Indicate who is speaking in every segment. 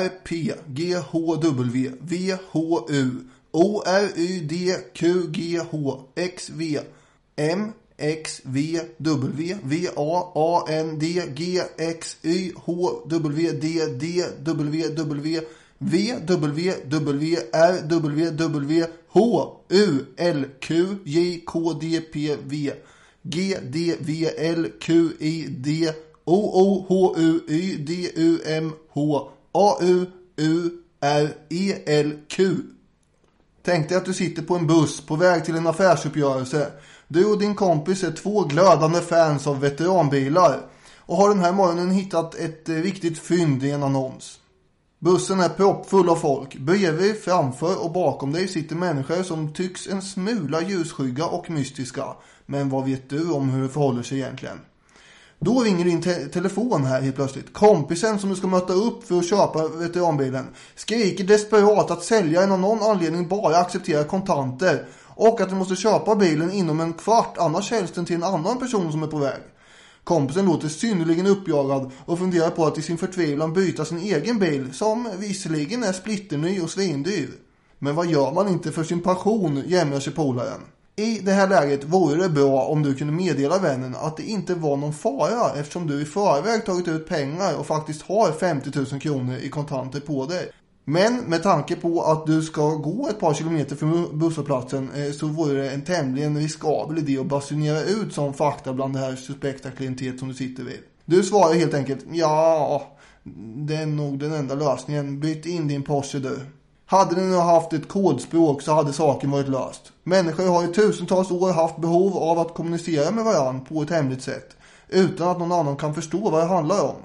Speaker 1: R, P, G, H, W, V, H, U, O, R, Y, D, Q, G, H, X, V, M XVW V-A-A-N-D G-X-Y-H-W-D-D-W-W V-W-W-R-W-W H-U-L-Q-J-K-D-P-V G-D-V-L-Q-I-D O-O-H-U-Y-D-U-M-H A-U-U-R-E-L-Q Tänk dig att du sitter på en buss på väg till en affärsuppgörelse. Du och din kompis är två glödande fans av veteranbilar och har den här morgonen hittat ett eh, riktigt fynd i en annons. Bussen är proppfull av folk. Bredvid, framför och bakom dig sitter människor som tycks en smula ljusskygga och mystiska. Men vad vet du om hur det förhåller sig egentligen? Då ringer din te telefon här helt plötsligt. Kompisen som du ska möta upp för att köpa veteranbilen skriker desperat att säljaren av någon anledning bara accepterar kontanter och att du måste köpa bilen inom en kvart annars säljs den till en annan person som är på väg. Kompisen låter synnerligen uppjagad och funderar på att i sin förtvivlan byta sin egen bil som visserligen är splitterny och svindyr. Men vad gör man inte för sin passion, jämrar sig polaren. I det här läget vore det bra om du kunde meddela vännen att det inte var någon fara eftersom du i förväg tagit ut pengar och faktiskt har 50 000 kronor i kontanter på dig. Men med tanke på att du ska gå ett par kilometer från busshållplatsen eh, så vore det en tämligen riskabel idé att basunera ut sån fakta bland det här suspekta klientet som du sitter vid. Du svarar helt enkelt, ja, det är nog den enda lösningen. Byt in din Porsche du. Hade ni nu haft ett kodspråk så hade saken varit löst. Människor har i tusentals år haft behov av att kommunicera med varandra på ett hemligt sätt. Utan att någon annan kan förstå vad det handlar om.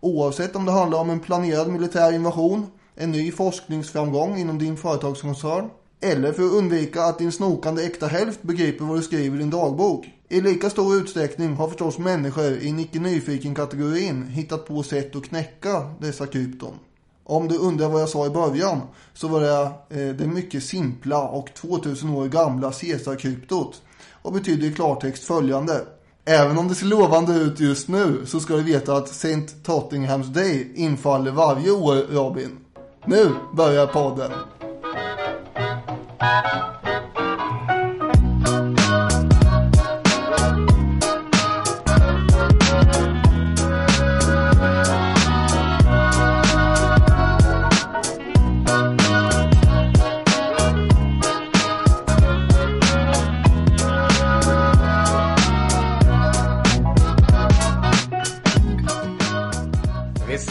Speaker 1: Oavsett om det handlar om en planerad militär invasion, en ny forskningsframgång inom din företagskoncern eller för att undvika att din snokande äkta hälft begriper vad du skriver i din dagbok. I lika stor utsträckning har förstås människor i en icke nyfiken kategorin hittat på sätt att knäcka dessa krypton. Om du undrar vad jag sa i början så var det eh, det mycket simpla och 2000 år gamla Caesar-kryptot och betyder i klartext följande. Även om det ser lovande ut just nu så ska du veta att St. Tottenhams Day infaller varje år, Robin. Nu börjar podden.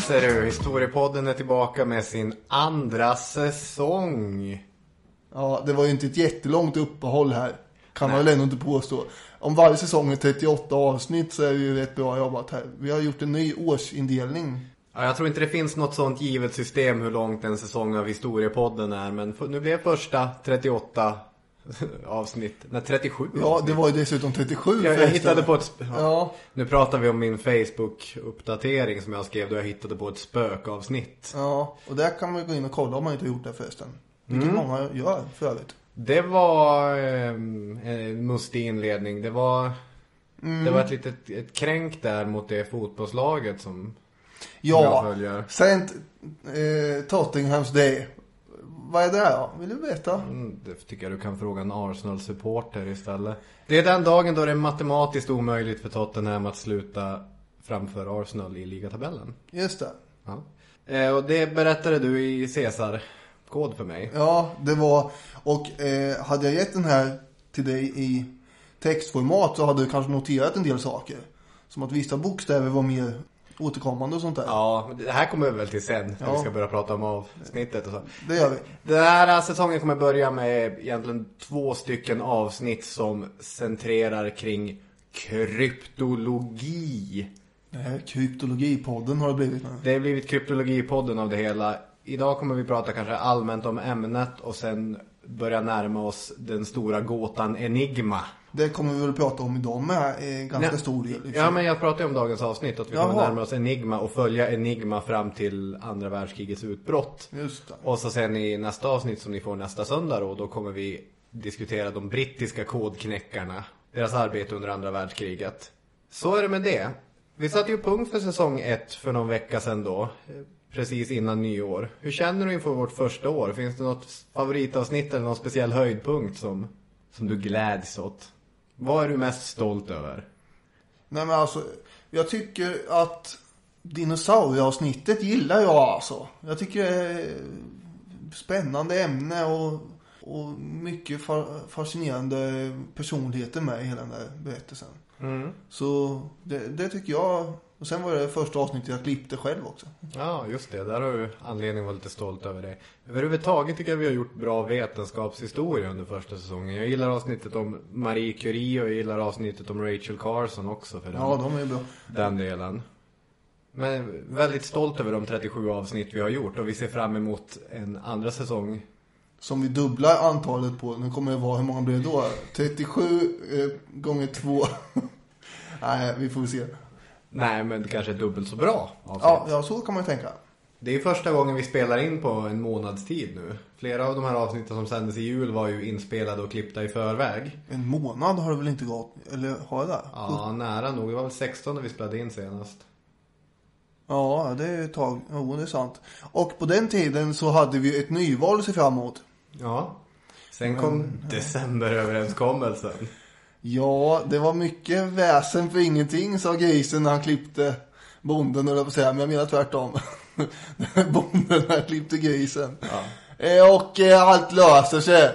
Speaker 2: Ser du, Historiepodden är tillbaka med sin andra säsong.
Speaker 1: Ja, det var ju inte ett jättelångt uppehåll här. Kan man väl ändå inte påstå. Om varje säsong är 38 avsnitt så är det ju rätt bra jobbat här. Vi har gjort en ny årsindelning.
Speaker 2: Ja, jag tror inte det finns något sånt givet system hur långt en säsong av Historiepodden är. Men nu blev första 38 avsnitt. Nej, 37
Speaker 1: Ja,
Speaker 2: avsnitt.
Speaker 1: det var ju dessutom 37
Speaker 2: Jag, jag hittade på ett... Ja.
Speaker 1: Ja,
Speaker 2: Nu pratar vi om min Facebook-uppdatering som jag skrev då jag hittade på ett spökavsnitt.
Speaker 1: ja, och där kan man ju gå in och kolla om man inte har gjort det förresten. Vilket
Speaker 2: Mm.
Speaker 1: många gör för övrigt.
Speaker 2: Det var eh, en mustig inledning. Det var,
Speaker 1: Mm.
Speaker 2: det var ett litet ett kränk där mot det fotbollslaget som
Speaker 1: Ja,
Speaker 2: följer.
Speaker 1: Saint eh, Tottenhams Day. Vad är det då? Vill du veta?
Speaker 2: Mm, Det tycker jag du kan fråga en Arsenal-supporter istället. Det är den dagen då det är matematiskt omöjligt för Tottenham att sluta framför Arsenal i ligatabellen.
Speaker 1: Just det.
Speaker 2: Ja. Eh, och det berättade du i Caesar-kod för mig.
Speaker 1: Ja, det var... Och eh, hade jag gett den här till dig i textformat så hade du kanske noterat en del saker. Som att vissa bokstäver var mer återkommande och sånt där.
Speaker 2: Ja, det här kommer vi väl till sen när
Speaker 1: Ja.
Speaker 2: vi ska börja prata om avsnittet och så.
Speaker 1: Det gör vi.
Speaker 2: Den här säsongen kommer börja med egentligen två stycken avsnitt som centrerar kring kryptologi.
Speaker 1: Det här kryptologipodden har det blivit nu.
Speaker 2: Det har blivit kryptologipodden av det hela. Idag kommer vi prata kanske allmänt om ämnet och sen börja närma oss den stora gåtan Enigma.
Speaker 1: Det kommer vi väl prata om idag med i ganska
Speaker 2: Nej.
Speaker 1: stor del. för
Speaker 2: Ja men jag pratade om dagens avsnitt att vi kommer
Speaker 1: Jaha.
Speaker 2: närma oss Enigma och följa Enigma fram till andra världskrigets utbrott.
Speaker 1: Just det.
Speaker 2: Och så sen i nästa avsnitt som ni får nästa söndag då, då kommer vi diskutera de brittiska kodknäckarna. Deras arbete under andra världskriget. Så är det med det. Vi satte ju punkt för säsong ett för någon vecka sedan då. precis innan nyår. Hur känner du inför vårt första år? Finns det något favoritavsnitt eller någon speciell höjdpunkt som, som du gläds åt? Vad är du mest stolt över?
Speaker 1: Nej men alltså, jag tycker att dinosaurieavsnittet gillar jag alltså. Jag tycker det är spännande ämne och, och mycket fa- fascinerande personligheter med i hela den där berättelsen. Så det, det tycker jag. Och sen var det första avsnittet jag klippte själv också.
Speaker 2: Ja, just det. Där har du anledning att vara lite stolt över det. Överhuvudtaget tycker jag vi har gjort bra vetenskapshistoria under första säsongen. Jag gillar avsnittet om Marie Curie och jag gillar avsnittet om Rachel Carson också för den,
Speaker 1: Ja, de är bra.
Speaker 2: den delen. Men väldigt stolt över de 37 avsnitt vi har gjort och vi ser fram emot en andra säsong.
Speaker 1: Som vi dubblar antalet på. Nu kommer det vara, hur många blir det då? 37 eh, gånger 2. Nej, vi får se.
Speaker 2: Nej, men kanske dubbelt så bra avsnitt.
Speaker 1: Ja, ja, så kan man ju tänka.
Speaker 2: Det är första gången vi spelar in på en månads tid nu. Flera av de här avsnitten som sändes i jul var ju inspelade och klippta i förväg.
Speaker 1: En månad har det väl inte gått? Eller har det det?
Speaker 2: Ja, nära nog. Det var väl 16 när vi spelade in senast.
Speaker 1: Ja, det är ett tag. Jo, det är sant. Och på den tiden så hade vi ett nyval att se fram emot.
Speaker 2: Ja. Sen kom decemberöverenskommelsen.
Speaker 1: Ja, det var mycket väsen för ingenting, sa grisen när han klippte bonden, eller på säga. Men jag menar tvärtom. bonden när han klippte grisen. Eh, Och eh, allt löser sig.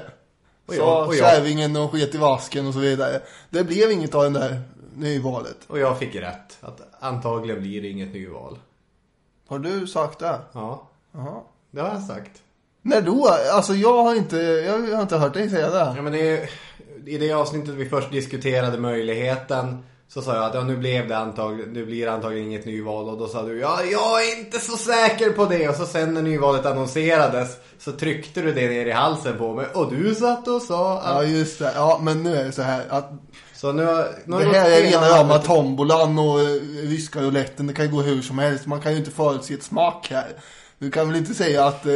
Speaker 2: Och jag- och
Speaker 1: kärringen och sket i vasken och så vidare. Det blev inget av den där nyvalet.
Speaker 2: Och jag fick rätt. Att antagligen blir det inget nyval.
Speaker 1: Har du sagt det?
Speaker 2: Ja,
Speaker 1: Jaha.
Speaker 2: det har jag sagt.
Speaker 1: När då? Alltså jag har inte, jag har inte hört dig säga det.
Speaker 2: Ja, men det är, I det avsnittet vi först diskuterade möjligheten så sa jag att ja, nu blev det antagligen, nu blir det antagligen inget nyval och då sa du ja, jag är inte så säker på det och så sen när nyvalet annonserades så tryckte du det ner i halsen på mig och du satt och sa att...
Speaker 1: Ja, just det. Ja, men nu är det så här att
Speaker 2: Så nu har... Nu har
Speaker 1: det här är rena rama tombolan och eh, ryska rouletten. Det kan ju gå hur som helst. Man kan ju inte förutse ett smack här. Du kan väl inte säga att eh,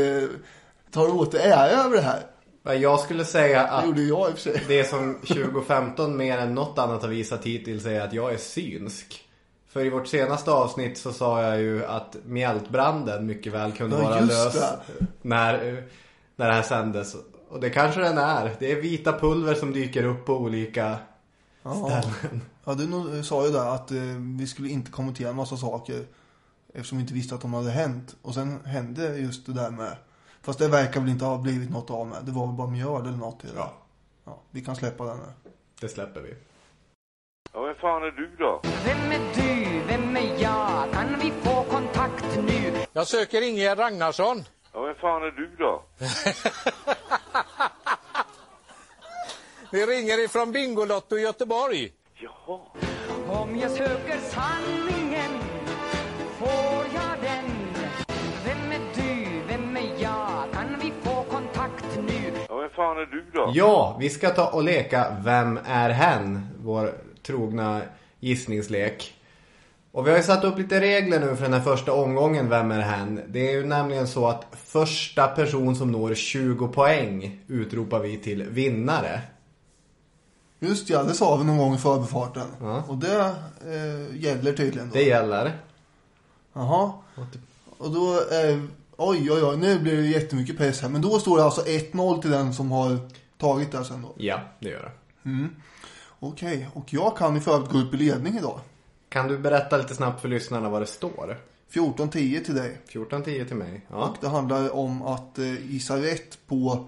Speaker 1: tar åt dig ära över det här?
Speaker 2: Ja, Jag skulle säga
Speaker 1: Det
Speaker 2: att
Speaker 1: gjorde jag
Speaker 2: det som 2015 mer än något annat har visat hittills är att jag är synsk. För i vårt senaste avsnitt så sa jag ju att mjältbranden mycket väl kunde
Speaker 1: Ja,
Speaker 2: vara lös
Speaker 1: det.
Speaker 2: när, när det här sändes. Och det kanske den är. Det är vita pulver som dyker upp på olika
Speaker 1: Ja.
Speaker 2: ställen.
Speaker 1: Ja, du sa ju där att eh, vi skulle inte kommentera en massa saker. Eftersom vi inte visste att de hade hänt. Och sen hände just det där med. Fast det verkar väl inte ha blivit något av med. Det var väl bara mjöl eller något i det.
Speaker 2: Ja.
Speaker 1: ja. Vi kan släppa den nu.
Speaker 2: Det släpper vi.
Speaker 3: Ja, vem fan är du då?
Speaker 4: Vem är du? Vem är jag? Kan vi få kontakt nu?
Speaker 5: Jag söker Ingegerd Ragnarsson.
Speaker 3: Ja, vem fan är du då?
Speaker 5: Vi ringer ifrån Bingolotto i Göteborg.
Speaker 3: Jaha.
Speaker 4: Om jag söker sanningen
Speaker 3: fan är du då?
Speaker 2: Ja, vi ska ta och leka Vem är hen? Vår trogna gissningslek. Och vi har ju satt upp lite regler nu för den här första omgången Vem är hen? Det är ju nämligen så att första person som når 20 poäng utropar vi till vinnare.
Speaker 1: Just ja, det sa vi någon gång i förbifarten.
Speaker 2: Ja.
Speaker 1: Och det eh, gäller tydligen då.
Speaker 2: Det gäller.
Speaker 1: Jaha. Och då, eh, oj oj oj, nu blir det jättemycket press här. Men då står det alltså 1-0 till den som har tagit det sen då.
Speaker 2: Ja, det gör det.
Speaker 1: Okej, och jag kan ju för övrigt gå upp i ledning idag.
Speaker 2: Kan du berätta lite snabbt för lyssnarna vad det står?
Speaker 1: 14-10 till dig.
Speaker 2: 14-10 till mig. Ja.
Speaker 1: Och det handlar om att eh, gissa rätt på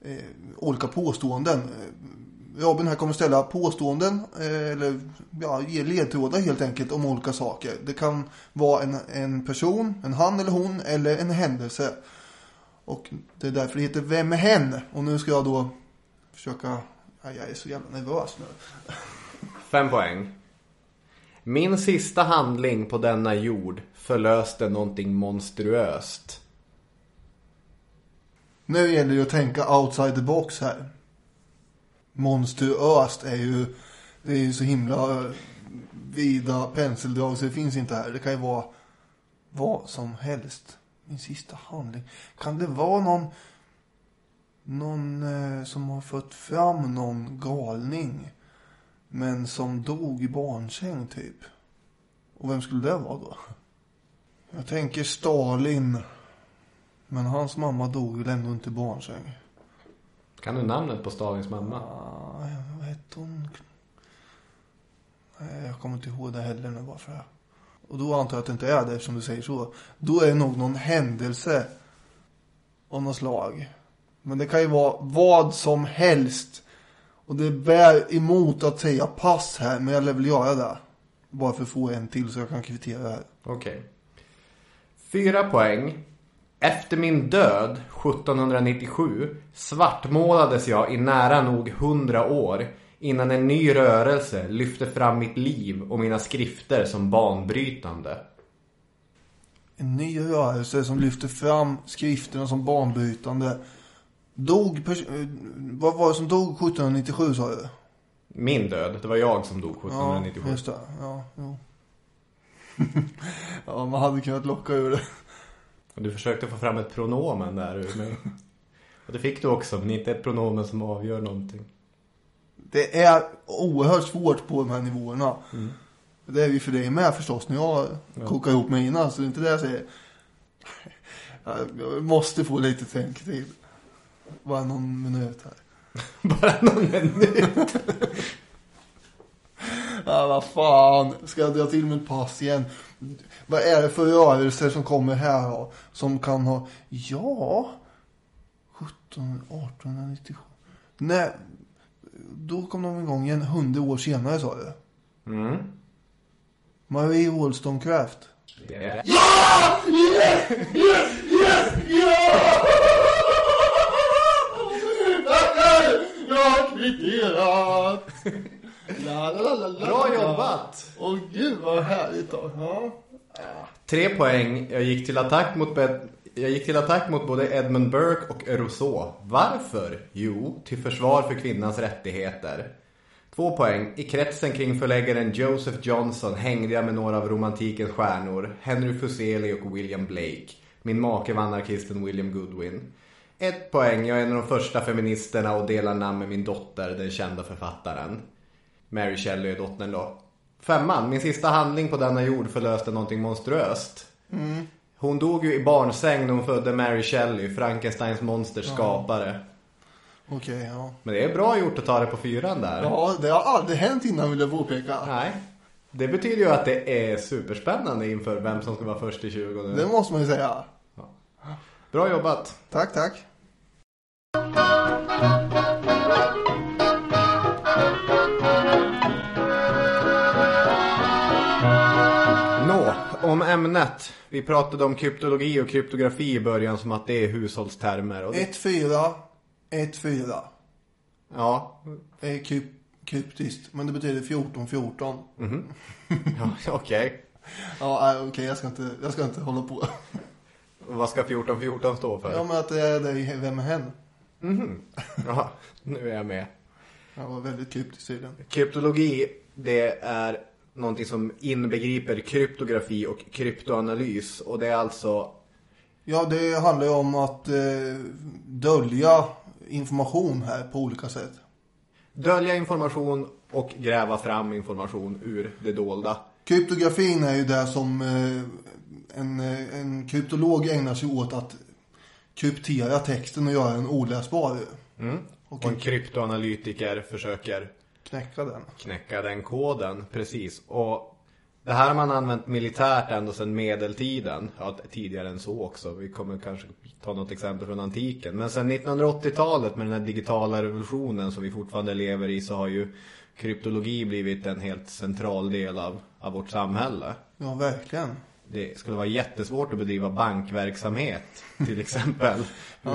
Speaker 1: eh, olika påståenden. Robin här kommer ställa påståenden, eh, eller ja, ge ledtrådar helt enkelt om olika saker. Det kan vara en, en person, en han eller hon, eller en händelse. Och det är därför det heter Vem är hen? Och nu ska jag då försöka, ja, jag är så jävla nervös nu.
Speaker 2: Fem poäng. Min sista handling på denna jord förlöste någonting monstruöst.
Speaker 1: Nu gäller det att tänka outside the box här. Monsteröst är ju, det är ju så himla vida penseldrag så det finns inte här. Det kan ju vara vad som helst. Min sista handling. Kan det vara någon, någon eh, som har fått fram någon galning. Men som dog i barnsäng typ. Och vem skulle det vara då? Jag tänker Stalin. Men hans mamma dog väl ändå inte i barnsäng.
Speaker 2: Kan du namnet på Stalins mamma?
Speaker 1: Ah, vad hette hon? Nej, jag kommer inte ihåg det heller nu bara för det. Och då antar jag att det inte är det eftersom du säger så. Då är det nog någon händelse av något slag. Men det kan ju vara vad som helst. Och det bär emot att säga pass här, men jag lär väl göra det. Bara för att få en till så jag kan kvittera det här.
Speaker 2: Okej. Fyra poäng. Efter min död 1797 svartmålades jag i nära nog 100 år innan en ny rörelse lyfte fram mitt liv och mina skrifter som banbrytande.
Speaker 1: En ny rörelse som lyfter fram skrifterna som banbrytande. Dog, eh, vad var det som dog 1797 sa du?
Speaker 2: Min död, det var jag som dog
Speaker 1: Ja,
Speaker 2: 1797.
Speaker 1: just det. Ja, jo. ja, man hade kunnat locka ur det.
Speaker 2: Du försökte få fram ett pronomen där ur mig. Och det fick du också, men inte ett pronomen som avgör någonting.
Speaker 1: Det är oerhört svårt på de här nivåerna. Det är ju för dig med förstås när jag kokar ihop mina. Så det är inte det jag säger. Jag måste få lite tänktid. Bara någon minut här.
Speaker 2: Bara någon minut.
Speaker 1: Ja, vad fan. Ska jag dra till med ett pass igen? Vad är det för rörelser som kommer här då? Som kan ha... Ja... 17, 1897. Nej. Då kom de igång igen hundra år senare sa du.
Speaker 2: Mm.
Speaker 1: Marie Wollstonecraft.
Speaker 2: Det är
Speaker 1: Tackar! Jag har kvitterat! La, la, la, la, la.
Speaker 2: Bra jobbat!
Speaker 1: Åh gud vad härligt då. Ja.
Speaker 2: Tre poäng. Jag gick till attack mot, jag gick till attack mot både Edmund Burke och Rousseau. Varför? Jo, till försvar för kvinnans rättigheter. Två poäng. I kretsen kring förläggaren Joseph Johnson hängde jag med några av romantikens stjärnor. Henry Fuseli och William Blake. Min make var anarkisten William Goodwin. Ett poäng. Jag är en av de första feministerna och delar namn med min dotter, den kända författaren. Mary Shelley är dottern då. Femman, min sista handling på denna jord förlöste någonting monstruöst. Hon dog ju i barnsäng när hon födde Mary Shelley, Frankensteins monsters skapare.
Speaker 1: Okej, ja.
Speaker 2: Men det är bra gjort att ta det på fyran där.
Speaker 1: Ja, det har aldrig hänt innan vill jag påpeka.
Speaker 2: Nej. Det betyder ju att det är superspännande inför vem som ska vara först i 20 nu.
Speaker 1: Det måste man ju säga.
Speaker 2: Bra jobbat.
Speaker 1: Tack, tack.
Speaker 2: Om ämnet. Vi pratade om kryptologi och kryptografi i början som att det är hushållstermer. Och det,
Speaker 1: 1-4, 1-4.
Speaker 2: ja,
Speaker 1: Det är kryp kryptiskt, men det betyder 14-14.
Speaker 2: ja okej.
Speaker 1: Ja, nej, okej, jag, ska inte, jag ska inte hålla på.
Speaker 2: Vad ska 1414 stå för?
Speaker 1: Ja, men att det är i Vem är hen?
Speaker 2: Ja, nu är jag med.
Speaker 1: Det var väldigt kryptiskt tydligen.
Speaker 2: Kryptologi, det är någonting som inbegriper kryptografi och kryptoanalys. Och det är alltså,
Speaker 1: Ja, det handlar ju om att eh, dölja information här på olika sätt.
Speaker 2: dölja information och gräva fram information ur det dolda.
Speaker 1: Kryptografin är ju det som eh, en, eh, en kryptolog ägnar sig åt att kryptera texten och göra den oläsbar.
Speaker 2: Och en kryptoanalytiker försöker
Speaker 1: Knäcka den.
Speaker 2: knäcka den koden, precis. Och det här har man använt militärt ända sedan medeltiden. Ja, tidigare än så också. Vi kommer kanske ta något exempel från antiken. Men sedan 1980-talet med den här digitala revolutionen som vi fortfarande lever i så har ju kryptologi blivit en helt central del av, av vårt samhälle.
Speaker 1: Ja, verkligen.
Speaker 2: Det skulle vara jättesvårt att bedriva bankverksamhet till exempel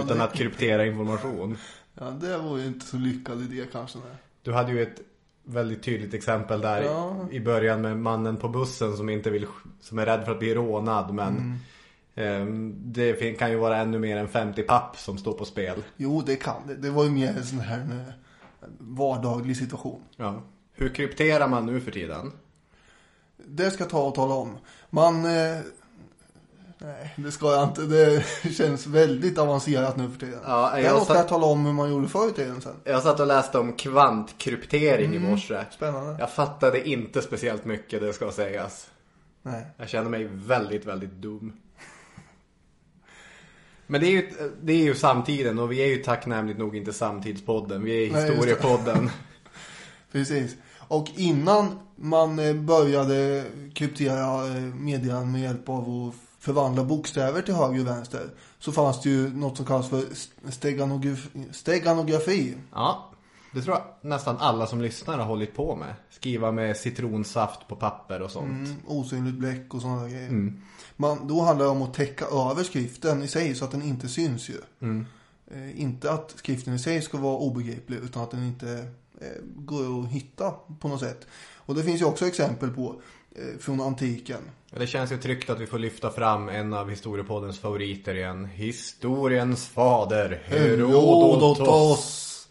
Speaker 2: utan att kryptera information.
Speaker 1: Ja, det var ju inte så lyckad idé kanske. Nej.
Speaker 2: Du hade ju ett väldigt tydligt exempel där
Speaker 1: Ja.
Speaker 2: i början med mannen på bussen som inte vill, som är rädd för att bli rånad men ehm, det fin- kan ju vara ännu mer än 50 papp som står på spel.
Speaker 1: Jo, det kan det. Det var ju mer en sån här eh, vardaglig situation.
Speaker 2: Ja. Hur krypterar man nu för tiden?
Speaker 1: Det ska jag ta och tala om. Man... Eh, nej, det ska jag inte. Det känns väldigt avancerat nu för tiden.
Speaker 2: Ja, jag
Speaker 1: ska
Speaker 2: satt-
Speaker 1: jag tala om hur man gjorde förr i tiden sen.
Speaker 2: Jag satt och läste om kvantkryptering i morse.
Speaker 1: Spännande.
Speaker 2: Jag fattade inte speciellt mycket, det ska sägas.
Speaker 1: Nej.
Speaker 2: Jag känner mig väldigt, väldigt dum. Men det är ju, det är ju samtiden och vi är ju tacknämligt nog inte samtidspodden. Vi är
Speaker 1: Nej,
Speaker 2: historiepodden.
Speaker 1: Precis. Och innan man eh, började kryptera eh, meddelanden med hjälp av att förvandla bokstäver till höger och vänster så fanns det ju något som kallas för steganografi. steganografi.
Speaker 2: Ja, det tror jag nästan alla som lyssnar har hållit på med. Skriva med citronsaft på papper och sånt.
Speaker 1: Mm, osynligt bläck och sådana grejer. Man, då handlar det om att täcka över skriften i sig så att den inte syns ju. Eh, inte att skriften i sig ska vara obegriplig utan att den inte eh, går att hitta på något sätt. Och det finns ju också exempel på eh, från antiken.
Speaker 2: Det känns ju tryggt att vi får lyfta fram en av historiepoddens favoriter igen. Historiens fader, Herodotos.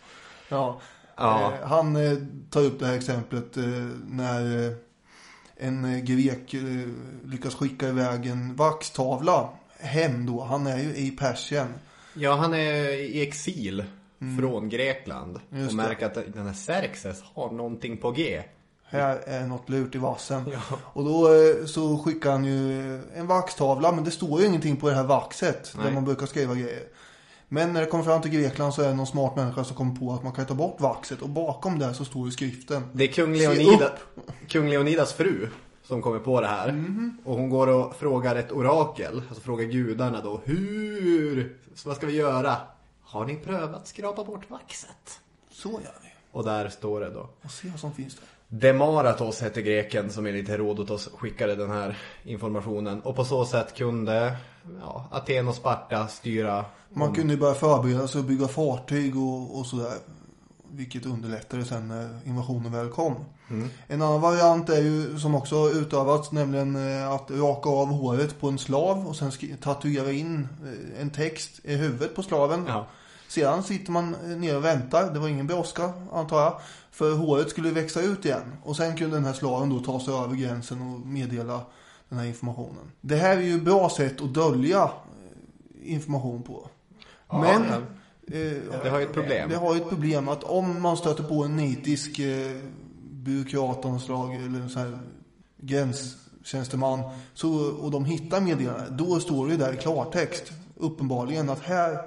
Speaker 1: Ja.
Speaker 2: Ja.
Speaker 1: Eh, han eh, tar upp det här exemplet eh, när eh, en grek eh, lyckas skicka iväg en vaxtavla hem då. Han är ju i Persien.
Speaker 2: Ja, han är i exil från Grekland.
Speaker 1: Just
Speaker 2: och
Speaker 1: det.
Speaker 2: märker att den här Xerxes har någonting på G.
Speaker 1: Här är något lurt i vassen. Och då eh, så skickar han ju en vaxtavla. Men det står ju ingenting på det här vaxet. Där
Speaker 2: Nej.
Speaker 1: man brukar skriva grejer. Men när det kommer fram till Grekland så är det någon smart människa som kommer på att man kan ta bort vaxet. Och bakom där så står ju skriften.
Speaker 2: Det är kung, Leonida, kung Leonidas fru som kommer på det här.
Speaker 1: Mhm.
Speaker 2: Och hon går och frågar ett orakel. Alltså frågar gudarna då. Hur? Så vad ska vi göra? Har ni prövat skrapa bort vaxet?
Speaker 1: Så gör vi.
Speaker 2: Och där står det då.
Speaker 1: Och se vad som finns där.
Speaker 2: Demaratos hette greken som enligt Herodotos skickade den här informationen. Och på så sätt kunde ja, Aten och Sparta styra.
Speaker 1: Man kunde ju börja förbereda sig och bygga fartyg och, och sådär. Vilket underlättade sen när invasionen väl kom. En annan variant är ju som också har utövats nämligen eh, att raka av håret på en slav och sen tatuera in eh, en text i huvudet på slaven.
Speaker 2: Ja.
Speaker 1: Sedan sitter man eh, ner och väntar. Det var ingen brådska antar jag. För håret skulle växa ut igen. Och sen kunde den här slaven då ta sig över gränsen och meddela den här informationen. Det här är ju ett bra sätt att dölja eh, information på. Men
Speaker 2: ja.
Speaker 1: eh,
Speaker 2: Det har ju ett problem.
Speaker 1: det har ju ett problem att om man stöter på en nitisk eh, byråkrat av något slag eller en sån här gränstjänsteman så, och de hittar meddelandet, då står det ju där i klartext uppenbarligen att här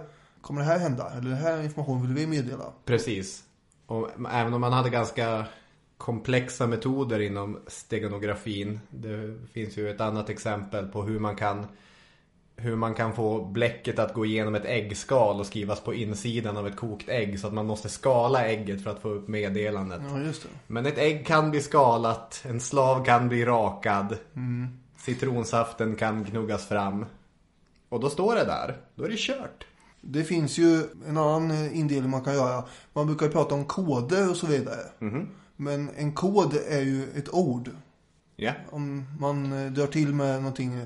Speaker 1: kommer det här hända eller den här informationen vill vi meddela.
Speaker 2: Precis. Och även om man hade ganska komplexa metoder inom steganografin. Det finns ju ett annat exempel på hur man kan hur man kan få bläcket att gå igenom ett äggskal och skrivas på insidan av ett kokt ägg så att man måste skala ägget för att få upp meddelandet.
Speaker 1: Ja, just det.
Speaker 2: Men ett ägg kan bli skalat, en slav kan bli rakad, citronsaften kan gnuggas fram. Och då står det där, då är det kört.
Speaker 1: Det finns ju en annan eh, indelning man kan göra. Man brukar ju prata om koder och så vidare. Men en kod är ju ett ord.
Speaker 2: Ja.
Speaker 1: Om man eh, drar till med någonting, eh,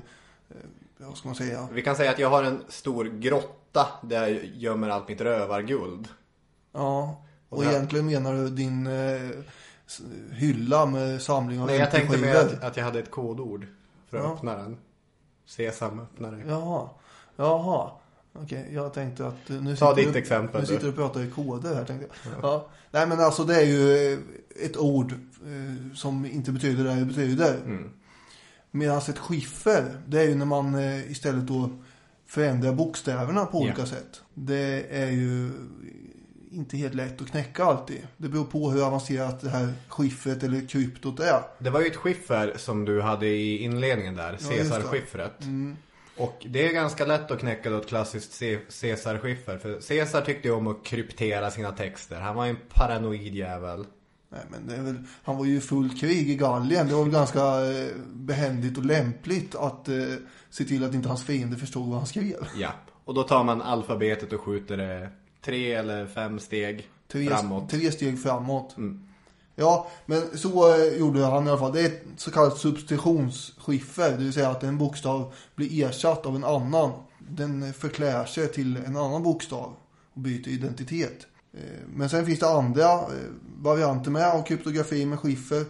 Speaker 1: vad ska man säga?
Speaker 2: Vi kan säga att jag har en stor grotta där jag gömmer allt mitt rövarguld.
Speaker 1: Ja, och
Speaker 2: Och
Speaker 1: egentligen menar du din hylla med samling av
Speaker 2: Nej, jag tänkte med att, att jag hade ett kodord för att
Speaker 1: Ja.
Speaker 2: öppna den. Sesam öppnare.
Speaker 1: Jaha, jaha. Okej, jag tänkte att nu
Speaker 2: Ta
Speaker 1: sitter
Speaker 2: ditt
Speaker 1: du,
Speaker 2: exempel,
Speaker 1: Nu sitter du och pratar i koder här tänkte jag. Ja. Nej men alltså det är ju eh, ett ord eh, som inte betyder det det betyder.
Speaker 2: Mm.
Speaker 1: Medan ett skiffer, det är ju när man eh, istället då förändrar bokstäverna på olika
Speaker 2: Ja.
Speaker 1: sätt. Det är ju inte helt lätt att knäcka alltid. Det beror på hur avancerat det här skiffret eller kryptot är.
Speaker 2: Det var ju ett skiffer som du hade i inledningen där.
Speaker 1: Ja, just det.
Speaker 2: Caesar-skiffret. Och det är ganska lätt att knäcka då ett klassiskt Ce- Caesar-skiffer. För Caesar tyckte ju om att kryptera sina texter. Han var ju en paranoid jävel.
Speaker 1: Nej, men väl, han var ju i fullt krig i Gallien. Det var väl ganska eh, behändigt och lämpligt att eh, se till att inte hans fiender förstod vad han skrev.
Speaker 2: Ja. Och då tar man alfabetet och skjuter det tre eller fem steg
Speaker 1: Tre,
Speaker 2: framåt.
Speaker 1: tre steg framåt.
Speaker 2: Mm.
Speaker 1: Ja, men så eh, gjorde han i alla fall. Det är ett så kallat substitutionsskiffer. Det vill säga att en bokstav blir ersatt av en annan. Den förklär sig till en annan bokstav och byter identitet. Eh, Men sen finns det andra eh, varianter med av kryptografi med skiffer.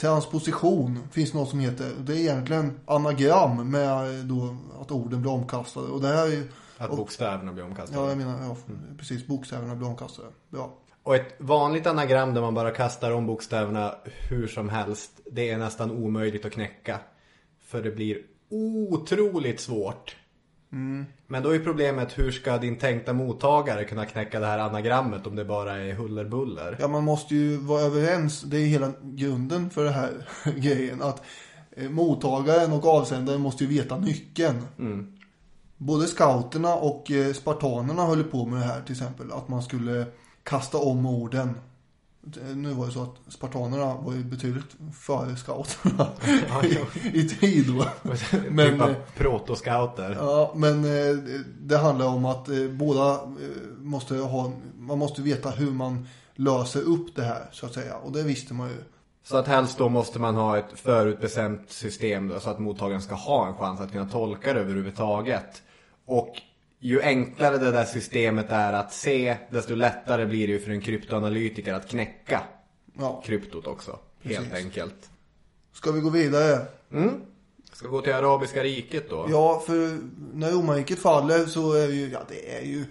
Speaker 1: Transposition finns något som heter. Det är egentligen anagram med då att orden blir omkastade. Och det här är.
Speaker 2: Att bokstäverna blir omkastade.
Speaker 1: Ja, jag menar, ja, precis. Bokstäverna blir omkastade. Bra.
Speaker 2: Och ett vanligt anagram där man bara kastar om bokstäverna hur som helst. Det är nästan omöjligt att knäcka. För det blir otroligt svårt. Men då är problemet hur ska din tänkta mottagare kunna knäcka det här anagrammet om det bara är hullerbuller?
Speaker 1: Ja, man måste ju vara överens. Det är hela grunden för det här grejen. Att eh, mottagaren och avsändaren måste ju veta nyckeln. Både scouterna och eh, spartanerna höll på med det här till exempel. Att man skulle kasta om orden. Nu var det så att spartanerna var ju betydligt före scouterna i, i tid då. Men,
Speaker 2: typ
Speaker 1: eh,
Speaker 2: protoscouter.
Speaker 1: Ja, men eh, det handlar om att eh, båda måste ha, man måste veta hur man löser upp det här så att säga. Och det visste man ju.
Speaker 2: Så att helst då måste man ha ett förutbestämt system då, så att mottagaren ska ha en chans att kunna tolka det överhuvudtaget. Och ju enklare det där systemet är att se, desto lättare blir det ju för en kryptoanalytiker att knäcka
Speaker 1: Ja.
Speaker 2: kryptot också. Helt
Speaker 1: Precis.
Speaker 2: enkelt.
Speaker 1: Ska vi gå vidare?
Speaker 2: Ska gå till Arabiska riket då?
Speaker 1: Ja, för när romarriket faller så är det ju, ja det är ju,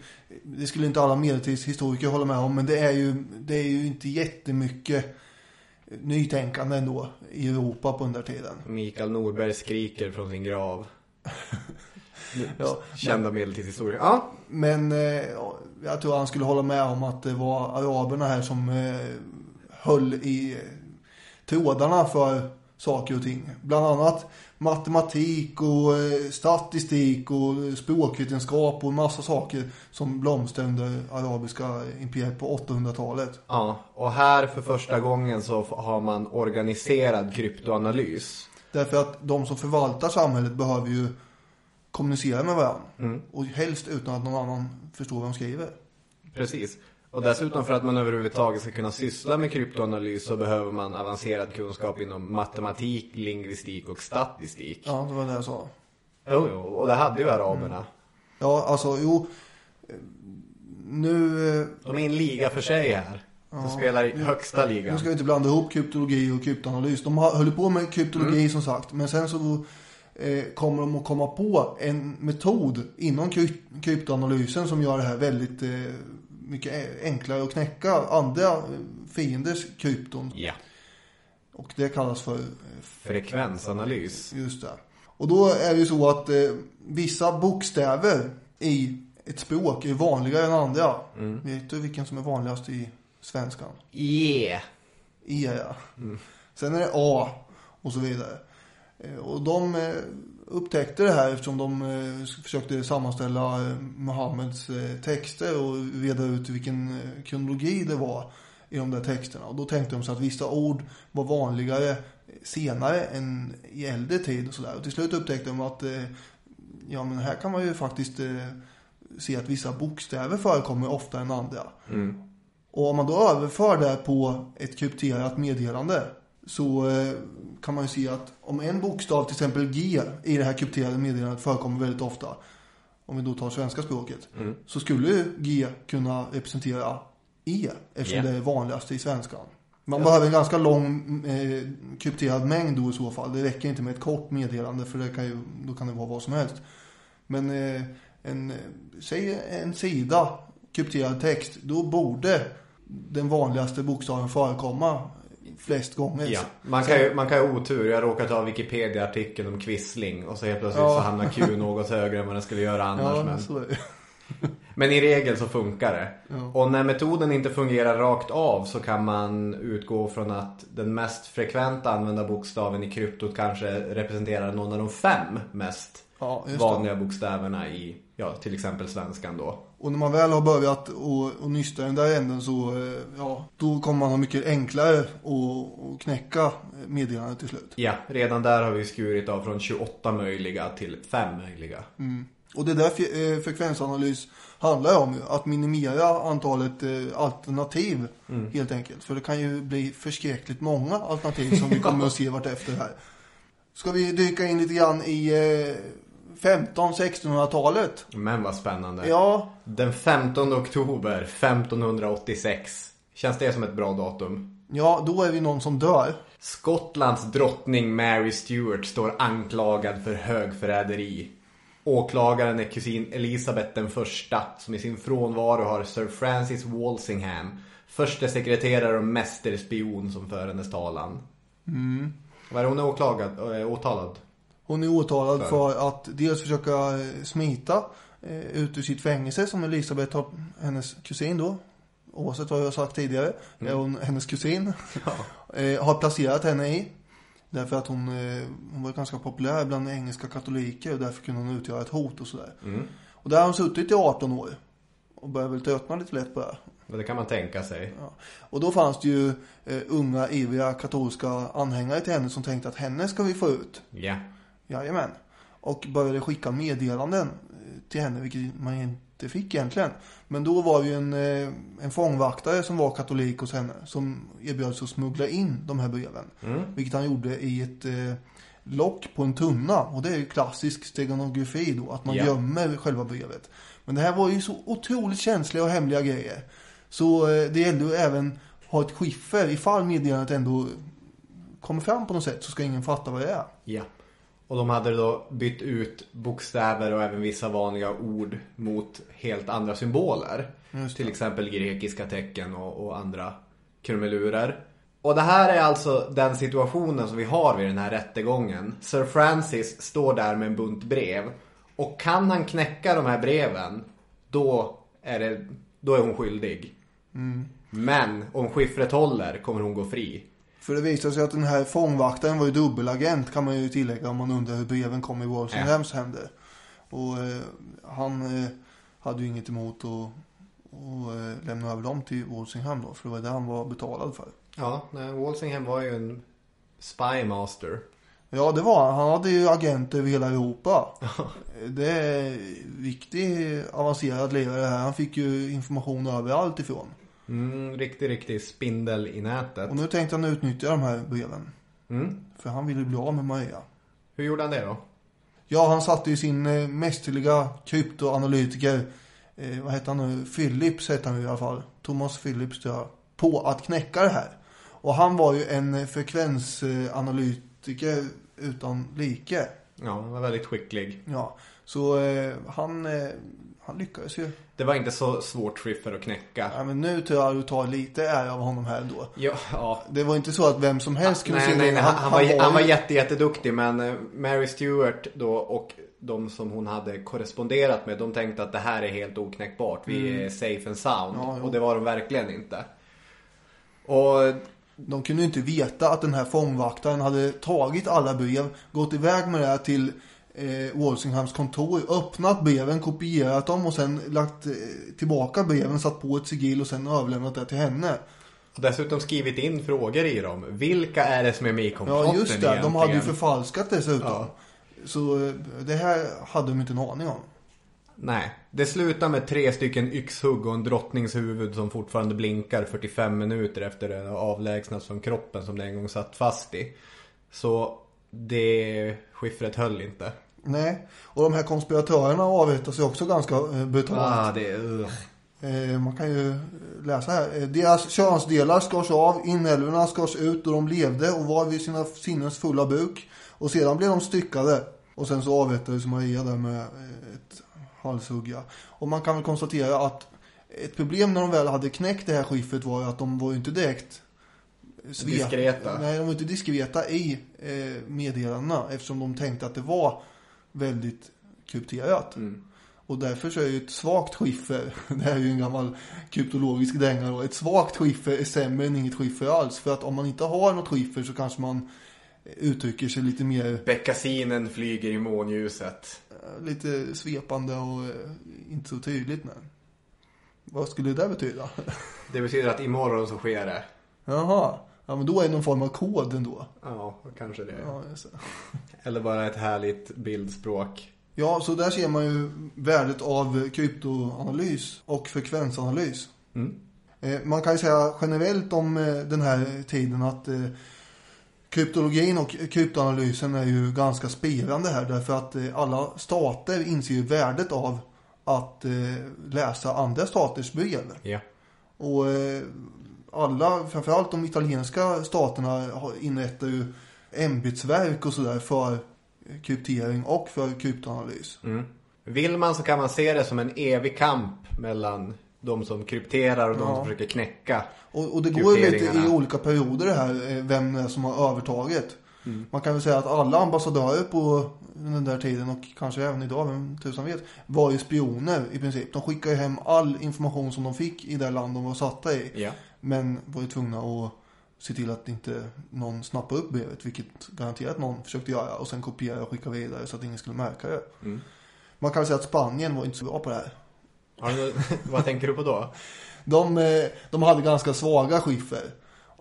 Speaker 1: det skulle inte alla medeltidshistoriker hålla med om, men det är ju, det är ju inte jättemycket nytänkande ändå i Europa på den där tiden.
Speaker 2: Mikael Norberg skriker från sin grav.
Speaker 1: Ja,
Speaker 2: Kända medeltidshistorier. Ja,
Speaker 1: Men eh, ja, jag tror han skulle hålla med om att det var araberna här som eh, höll i eh, trådarna för saker och ting. Bland annat matematik och statistik och språkvetenskap och en massa saker som blomstrade under arabiska imperiet på 800-talet.
Speaker 2: Ja, och här för första gången så har man organiserad kryptoanalys.
Speaker 1: Därför att de som förvaltar samhället behöver ju kommunicera med varandra. Och helst utan att någon annan förstår vad de skriver.
Speaker 2: Precis. Och dessutom för att man överhuvudtaget ska kunna syssla med kryptoanalys så behöver man avancerad kunskap inom matematik, lingvistik och statistik.
Speaker 1: Ja, det var det jag sa.
Speaker 2: Jo, jo, och det hade ju araberna.
Speaker 1: Ja, alltså jo. Nu, eh,
Speaker 2: De är i en liga för sig här. Som spelar i högsta
Speaker 1: nu
Speaker 2: ligan.
Speaker 1: ska vi inte blanda ihop kryptologi och kryptoanalys. De höll på med kryptologi som sagt. Men sen så kommer de att komma på en metod inom kry- kryptoanalysen som gör det här väldigt eh, mycket e- enklare att knäcka andra eh, fienders krypton.
Speaker 2: Ja.
Speaker 1: Och det kallas för, eh,
Speaker 2: Frekvensanalys.
Speaker 1: just det. Och då är det ju så att eh, vissa bokstäver i ett språk är vanligare än andra. Vet du vilken som är vanligast i svenskan?
Speaker 2: Yeah.
Speaker 1: E ja. Sen är det A och så vidare. Eh, Och de eh, upptäckte det här eftersom de eh, försökte sammanställa Muhammeds texter och reda ut vilken kronologi det var i de där texterna. Och då tänkte de sig att vissa ord var vanligare senare än i äldre tid och sådär. Och till slut upptäckte de att ja men här kan man ju faktiskt se att vissa bokstäver förekommer oftare än andra. Och om man då överför det på ett krypterat meddelande så eh, kan man ju se att om en bokstav, till exempel G, i det här krypterade meddelandet förekommer väldigt ofta. Om vi då tar svenska språket. Så skulle ju G kunna representera E eftersom
Speaker 2: Ja.
Speaker 1: det är vanligast i svenskan. Man behöver en ganska lång eh, krypterad mängd då i så fall. Det räcker inte med ett kort meddelande för det kan ju, då kan det vara vad som helst. Men eh, en, säg en sida krypterad text, då borde den vanligaste bokstaven förekomma flest gånger.
Speaker 2: Ja. Man kan ju man kan ju otur. Jag råkar ta Wikipedia-artikeln om Quisling och så helt plötsligt
Speaker 1: Ja.
Speaker 2: så hamnar Q något högre än vad den skulle göra annars.
Speaker 1: Ja,
Speaker 2: men...
Speaker 1: så.
Speaker 2: Men i regel så funkar det.
Speaker 1: Ja.
Speaker 2: Och när metoden inte fungerar rakt av så kan man utgå från att den mest frekventa använda bokstaven i kryptot kanske representerar någon av de fem mest
Speaker 1: Ja, det.
Speaker 2: vanliga bokstäverna i ja, till exempel svenskan då.
Speaker 1: Och när man väl har börjat och, och nysta den där änden så, eh, ja, då kommer man ha mycket enklare att, knäcka meddelandet till slut.
Speaker 2: Ja, redan där har vi skurit av från 28 möjliga till 5 möjliga.
Speaker 1: Och det är där eh, frekvensanalys handlar om ju, att minimera antalet eh, alternativ helt enkelt. För det kan ju bli förskräckligt många alternativ som vi kommer att se vart efter här. Ska vi dyka in lite grann i 15-1600-talet?
Speaker 2: Men vad spännande.
Speaker 1: Ja,
Speaker 2: Den 15 oktober 1586. Känns det som ett bra datum?
Speaker 1: ja, då är vi någon som dör.
Speaker 2: Skottlands drottning Mary Stuart står anklagad för högförräderi. Åklagaren är kusin Elisabeth den första som i sin frånvaro har Sir Francis Walsingham, förste sekreterare och mästerspion som för hennes talan. Vad är hon åklagad, äh, åtalad?
Speaker 1: Hon är åtalad för, att dels försöka eh, smita eh, ut ur sitt fängelse som Elisabeth har, hennes kusin då. Oavsett vad jag har sagt tidigare. Är hon hennes kusin. eh, har placerat henne i. Därför att hon, eh, hon var ganska populär bland engelska katoliker och därför kunde hon utgöra ett hot och sådär. Och där har hon suttit i 18 år. Och börjar väl tröttna lite lätt på det här.
Speaker 2: Men Det kan man tänka sig.
Speaker 1: Ja. Och då fanns det ju eh, unga, ivriga katolska anhängare till henne som tänkte att henne ska vi få ut.
Speaker 2: Ja.
Speaker 1: Jajamän. Och började skicka meddelanden eh, till henne, vilket man inte fick egentligen. Men då var det ju en, eh, en fångvaktare som var katolik hos henne som erbjöd sig att smuggla in de här breven. Vilket han gjorde i ett eh, lock på en tunna. Och det är ju klassisk stenografi då, att man
Speaker 2: Ja.
Speaker 1: gömmer själva brevet. Men det här var ju så otroligt känsliga och hemliga grejer. Så det gällde ju även ha ett skiffer ifall meddelandet ändå kommer fram på något sätt så ska ingen fatta vad det är.
Speaker 2: Ja. Och de hade då bytt ut bokstäver och även vissa vanliga ord mot helt andra symboler. Till exempel grekiska tecken och, och andra krumelurer. Och det här är alltså den situationen som vi har vid den här rättegången. Sir Francis står där med en bunt brev. Och kan han knäcka de här breven, då är, det, då är hon skyldig. Men om skiffret håller kommer hon gå fri.
Speaker 1: För det visar sig att den här fångvaktaren var ju dubbelagent kan man ju tillägga om man undrar hur breven kom i Walsinghams händer. Och eh, han eh, hade ju inget emot att och, eh, lämna över dem till Walsingham då. För det var det han var betalad för.
Speaker 2: Ja, nej, Walsingham var ju en spymaster.
Speaker 1: Ja, det var han. Han hade ju agenter över hela Europa. det är riktigt avancerad ledare här. Han fick ju information överallt ifrån.
Speaker 2: Mm, riktig, riktig spindel i nätet.
Speaker 1: Och nu tänkte han utnyttja de här breven.
Speaker 2: Mm.
Speaker 1: För han ville bli av med Maria.
Speaker 2: Hur gjorde han det då?
Speaker 1: Ja, han satte ju sin eh, mästerliga kryptoanalytiker, eh, vad heter han nu, Philips heter han i alla fall, Thomas Philips tror jag, på att knäcka det här. Och han var ju en eh, frekvensanalytiker utan like.
Speaker 2: Ja, han var väldigt skicklig.
Speaker 1: Ja, så eh, han, eh, han lyckades ju.
Speaker 2: Det var inte så svårt skiffer att knäcka.
Speaker 1: Ja, men nu tror jag du tar lite ära av honom här då.
Speaker 2: Ja, ja.
Speaker 1: Det var inte så att vem som helst kunde
Speaker 2: Nej,
Speaker 1: se
Speaker 2: nej, nej, han, han, var, han var
Speaker 1: ju-
Speaker 2: jätte, jätteduktig men eh, Mary Stewart då och de som hon hade korresponderat med de tänkte att det här är helt oknäckbart. Vi är safe and sound.
Speaker 1: Ja,
Speaker 2: och det var de verkligen inte. Och
Speaker 1: De kunde ju inte veta att den här fångvaktaren hade tagit alla brev, gått iväg med det här till eh, Walsinghams kontor, öppnat breven, kopierat dem och sen lagt eh, tillbaka breven, satt på ett sigill och sen överlämnat det till henne.
Speaker 2: och dessutom skrivit in frågor i dem. Vilka är det som är med i komplotten
Speaker 1: Ja, just det. De hade ju
Speaker 2: egentligen?
Speaker 1: förfalskat dessutom.
Speaker 2: Ja.
Speaker 1: Så eh, det här hade de inte en aning om.
Speaker 2: Nej, det slutar med tre stycken yxhugg och en drottnings huvud som fortfarande blinkar 45 minuter efter det har avlägsnats från kroppen som det en gång satt fast i. Så det skiffret höll inte.
Speaker 1: Nej, och de här konspiratörerna avrättas ju också ganska eh, brutalt.
Speaker 2: Ah, det är...
Speaker 1: Eh, man kan ju läsa här. Eh, Deras könsdelar skars av, inälvorna skars ut då de levde och var vid sina sinnens fulla bruk. Och sedan blev de styckade. Och sen så avrättades Maria där med eh, ett halshugga. Och man kan väl konstatera att ett problem när de väl hade knäckt det här skiffret var ju att de var ju inte direkt
Speaker 2: Diskreta.
Speaker 1: Nej, de var inte diskreta i eh, meddelandena eftersom de tänkte att det var väldigt krypterat. Och därför så är ju ett svagt skiffer, det här är ju en gammal kryptologisk dänga då, ett svagt skiffer är sämre än inget skiffer alls. För att om man inte har något skiffer så kanske man uttrycker sig lite mer,
Speaker 2: Beckasinen flyger i månljuset.
Speaker 1: eh, lite svepande och eh, inte så tydligt. Nej. Vad skulle det där betyda?
Speaker 2: Det betyder att imorgon så sker det.
Speaker 1: Jaha, ja men då är det någon form av kod ändå.
Speaker 2: Ja, kanske det.
Speaker 1: Ja.
Speaker 2: Eller bara ett härligt bildspråk.
Speaker 1: Ja, så där ser man ju värdet av kryptoanalys och frekvensanalys. Eh, Man kan ju säga generellt om eh, den här tiden att eh, kryptologin och kryptoanalysen är ju ganska spirande här därför att alla stater inser ju värdet av att läsa andra staters brev.
Speaker 2: Ja.
Speaker 1: Och alla, framförallt de italienska staterna inrättar ju ämbetsverk och sådär för kryptering och för kryptoanalys.
Speaker 2: Vill man så kan man se det som en evig kamp mellan de som krypterar och de
Speaker 1: Ja.
Speaker 2: som försöker knäcka.
Speaker 1: Och, och det går ju lite i olika perioder det här, eh, vem det är som har övertaget. Man kan väl säga att alla ambassadörer på den där tiden och kanske även idag, vem tusan vet, var ju spioner i princip. De skickade hem all information som de fick i det land de var satta i.
Speaker 2: Ja.
Speaker 1: Men var ju tvungna att se till att inte någon snappade upp brevet, vilket garanterat någon försökte göra. Och sen kopiera och skicka vidare så att ingen skulle märka det. Man kan väl säga att Spanien var inte så bra på det här.
Speaker 2: Du, vad tänker du på då?
Speaker 1: De, eh, de hade ganska svaga skiffer.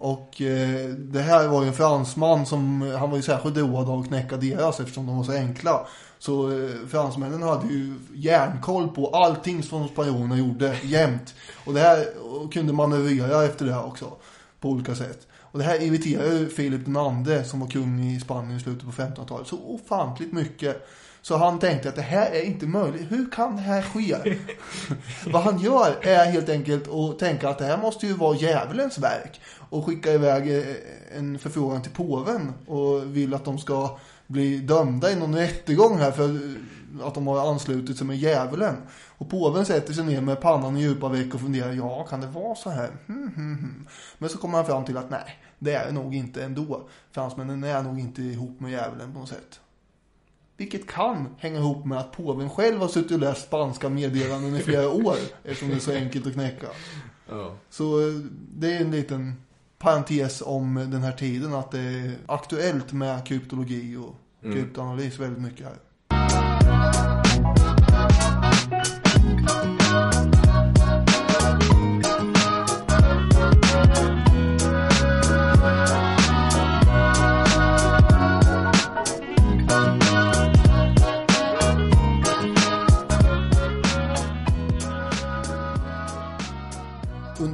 Speaker 1: Och eh, det här var ju en fransman som, han var ju särskilt road av att knäcka deras eftersom de var så enkla. Så eh, fransmännen hade ju järnkoll på allting som spanjorerna gjorde jämt. Och det här och kunde manövrera efter det här också. På olika sätt. Och det här irriterade ju Filip II som var kung i Spanien i slutet på 1500-talet så ofantligt mycket. Så han tänkte att det här är inte möjligt. Hur kan det här ske? Vad han gör är helt enkelt att tänka att det här måste ju vara djävulens verk. Och skicka iväg eh, en förfrågan till påven och vill att de ska bli dömda i någon rättegång här för att de har anslutit sig med djävulen. Och påven sätter sig ner med pannan i djupa veck och funderar, ja kan det vara så här? Hmm, hmm, hmm. Men så kommer han fram till att nej, det är det nog inte ändå. Fransmännen är nog inte ihop med djävulen på något sätt. Vilket kan hänga ihop med att påven själv har suttit och läst spanska meddelanden i flera år. Eftersom det är så enkelt att knäcka.
Speaker 2: Ja.
Speaker 1: Så eh, det är en liten parentes om den här tiden. Att det är aktuellt med kryptologi och kryptoanalys väldigt mycket här.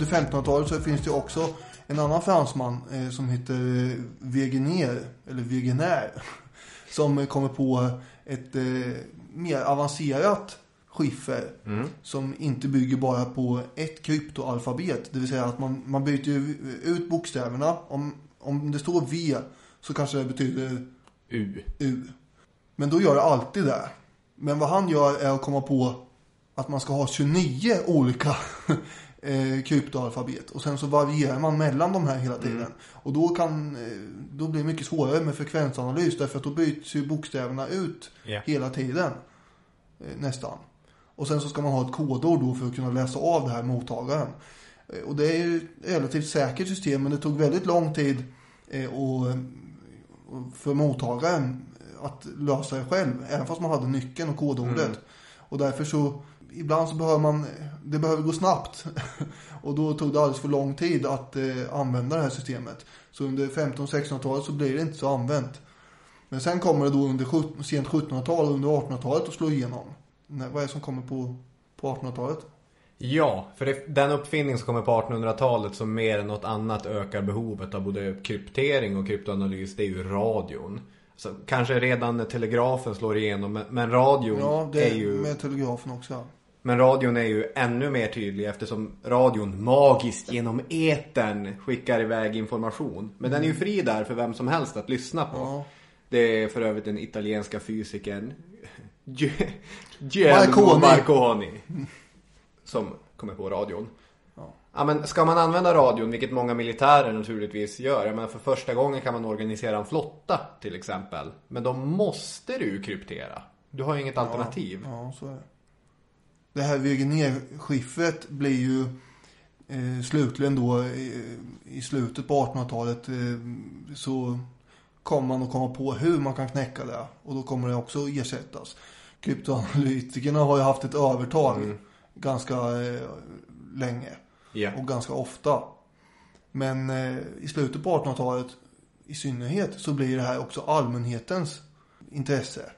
Speaker 1: 1500-talet så finns det också en annan fransman eh, som heter eh, Wegener, eller Wegener, som kommer på ett eh, mer avancerat skiffer som inte bygger bara på ett kryptoalfabet. Det vill säga att man, man byter ut bokstäverna. Om, om det står V så kanske det betyder
Speaker 2: U.
Speaker 1: U. Men då gör det alltid det. Men vad han gör är att komma på att man ska ha 29 olika eh, kryptoalfabet. Och sen så varierar man mellan de här hela tiden. Och då kan eh, då blir det mycket svårare med frekvensanalys. Därför att då byts ju bokstäverna ut
Speaker 2: Ja.
Speaker 1: hela tiden. Eh, nästan. Och sen så ska man ha ett kodord då för att kunna läsa av det här mottagaren. Eh, Och det är ju ett relativt säkert system men det tog väldigt lång tid och, för mottagaren att lösa det själv. Även fast man hade nyckeln och kodordet. Och därför så ibland så behöver man, det behöver gå snabbt. och då tog det alldeles för lång tid att eh, använda det här systemet. Så under 1500-1600-talet så blir det inte så använt. Men sen kommer det då under 17, sent 1700-tal och under 1800-talet att slå igenom. Nej, vad är det som kommer på, på 1800-talet?
Speaker 2: Ja, för det, den uppfinning som kommer på 1800-talet som mer än något annat ökar behovet av både kryptering och kryptoanalys, det är ju radion. Så kanske redan telegrafen slår igenom, men, men radion
Speaker 1: Ja, det
Speaker 2: är ju...
Speaker 1: med telegrafen också. Ja.
Speaker 2: Men radion är ju ännu mer tydlig eftersom radion magiskt genom etern skickar iväg information. Men den är ju fri där för vem som helst att lyssna på.
Speaker 1: Ja.
Speaker 2: Det är för övrigt den italienska fysikern Guglielmo
Speaker 1: Marconi.
Speaker 2: Som kommer på radion. Ja. men ska man använda radion, vilket många militärer naturligtvis gör. Jag menar, för första gången kan man organisera en flotta till exempel. Men då måste du kryptera. Du har ju inget alternativ.
Speaker 1: Ja, så är det. Det här Wegener-skiffret blir ju eh, slutligen då i, i slutet på 1800-talet eh, så kommer man att komma på hur man kan knäcka det. Och då kommer det också ersättas. Kryptoanalytikerna har ju haft ett övertag ganska eh, länge.
Speaker 2: Ja.
Speaker 1: Och ganska ofta. Men eh, i slutet på 1800-talet i synnerhet så blir det här också allmänhetens intresse.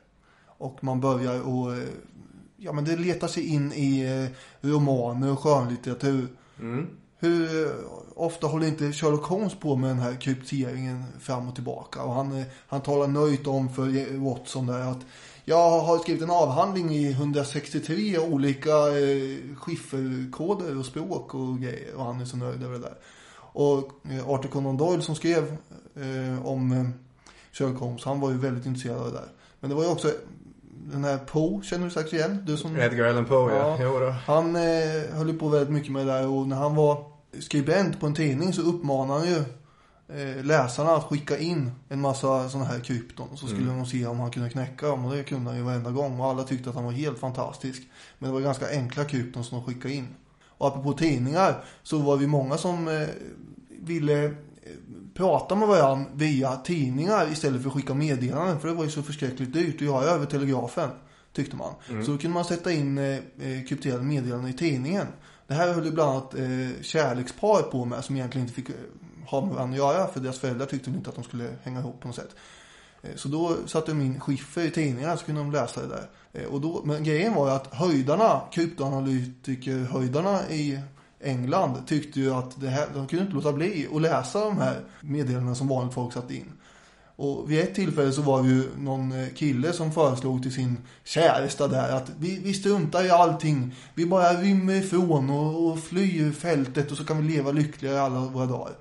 Speaker 1: Och man börjar att, eh, ja men det letar sig in i eh, romaner och skönlitteratur. Hur eh, ofta håller inte Sherlock Holmes på med den här krypteringen fram och tillbaka? Och han, eh, han talar nöjt om för Watson där att jag har skrivit en avhandling i 163 olika eh, skifferkoder och språk och grejer. Och han är så nöjd över det där. Och eh, Arthur Conan Doyle som skrev eh, om eh, Sherlock Holmes, han var ju väldigt intresserad av det där. Men det var ju också den här Poe, känner du säkert igen? Du som...
Speaker 2: Edgar Allan Poe, ja. Jo då.
Speaker 1: Han eh, höll ju på väldigt mycket med det där och när han var skribent på en tidning så uppmanade han ju eh, läsarna att skicka in en massa sådana här krypton. Så skulle de se om han kunde knäcka dem. Och det kunde han ju varenda gång. Och alla tyckte att han var helt fantastisk. Men det var ganska enkla krypton som de skickade in. Och apropå tidningar så var vi många som eh, ville prata med varandra via tidningar istället för att skicka meddelanden. För det var ju så förskräckligt dyrt att göra över telegrafen, tyckte man. Så då kunde man sätta in eh, eh, krypterade meddelanden i tidningen. Det här höll ju bland annat eh, kärlekspar på med som egentligen inte fick eh, ha med varandra att göra. För deras föräldrar tyckte inte att de skulle hänga ihop på något sätt. Eh, Så då satte de in skiffer i tidningarna så kunde de läsa det där. Eh, Och då, men grejen var ju att höjdarna, kryptoanalytiker-höjdarna i England tyckte ju att det här, de kunde inte låta bli att läsa de här meddelandena som vanligt folk satte in. Och vid ett tillfälle så var det ju någon eh, kille som föreslog till sin käresta där att vi, vi struntar i allting. Vi bara rymmer ifrån och, och flyr fältet och så kan vi leva lyckliga i alla våra dagar.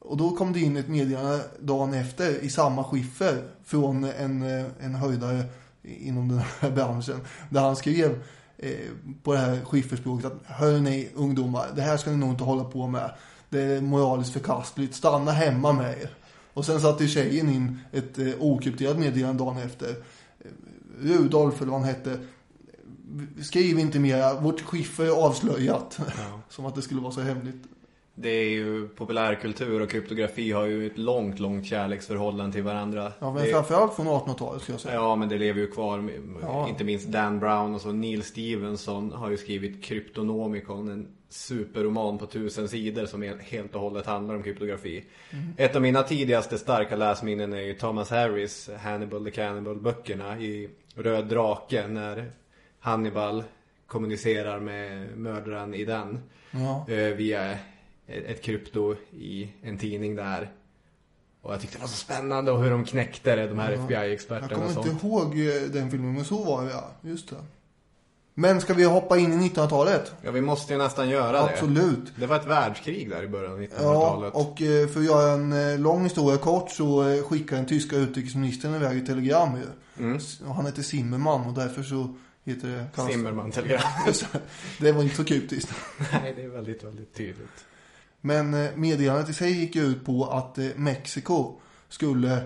Speaker 1: Och då kom det in ett meddelande dagen efter i samma skiffer från en, eh, en höjdare inom den här branschen. Där han skrev eh, på det här skifferspråket att hör ni ungdomar, det här ska ni nog inte hålla på med. Det är moraliskt förkastligt, stanna hemma med er. Och sen satte tjejen in ett eh, okrypterat meddelande dagen efter. Eh, Rudolf eller vad han hette. Skriv inte mera, vårt skiffer är avslöjat. Som att det skulle vara så hemligt.
Speaker 2: Det är ju populärkultur och kryptografi har ju ett långt, långt kärleksförhållande till varandra.
Speaker 1: Ja, men
Speaker 2: det,
Speaker 1: framförallt från 1800-talet skulle jag säga.
Speaker 2: ja, men det lever ju kvar.
Speaker 1: Ja.
Speaker 2: Inte minst Dan Brown och så Neil Stevenson har ju skrivit Kryptonomicon, en superroman på tusen sidor som helt- och hållet handlar om kryptografi. Ett av mina tidigaste starka läsminnen är ju Thomas Harris Hannibal the Cannibal-böckerna i Röd drake när Hannibal kommunicerar med mördaren i den
Speaker 1: Ja.
Speaker 2: eh, via ett, krypto i en tidning där. Och jag tyckte det var så spännande och hur de knäckte det, de här
Speaker 1: Jag
Speaker 2: FBI-experterna
Speaker 1: kommer
Speaker 2: och sånt.
Speaker 1: inte ihåg eh, den filmen, men så var det ja. Just det. Men ska vi hoppa in i 1900-talet?
Speaker 2: Ja, vi måste ju nästan göra det.
Speaker 1: Absolut.
Speaker 2: Det var ett världskrig där i början av
Speaker 1: Ja,
Speaker 2: 1900-talet.
Speaker 1: och eh, för att göra en eh, lång historia kort så skickade den tyska utrikesministern iväg ett telegram ju.
Speaker 2: Mm.
Speaker 1: Han heter Zimmermann och därför så heter det...
Speaker 2: Zimmerman-telegram.
Speaker 1: det var inte så kryptiskt.
Speaker 2: Nej, det är väldigt, väldigt tydligt.
Speaker 1: Men eh, meddelandet i sig gick ut på att eh, Mexiko skulle eh,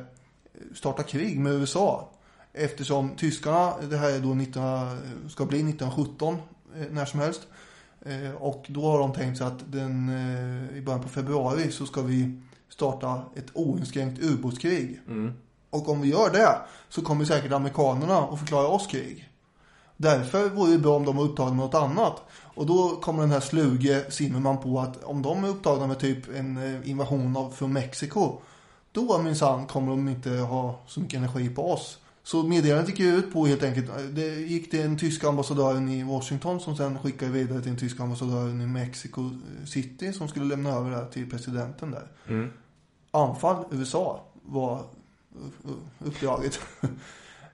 Speaker 1: starta krig med USA. Eftersom tyskarna, det här är då 19, ska bli 1917 eh, när som helst. Och då har de tänkt sig att den, i början på februari så ska vi starta ett oinskränkt ubåtskrig. Och om vi gör det så kommer säkert amerikanerna att förklara oss krig. Därför vore det bra om de var upptagna med något annat. Och då kommer den här sluge Zimmerman på att om de är upptagna med typ en eh, invasion av, från Mexiko. Då minsann kommer de inte ha så mycket energi på oss. Så meddelandet gick ju ut på helt enkelt. eh, Det gick till den tyska ambassadören i Washington som sen skickade vidare till den tyska ambassadören i Mexico City som skulle lämna över det här till presidenten där. Anfall USA var uppdraget.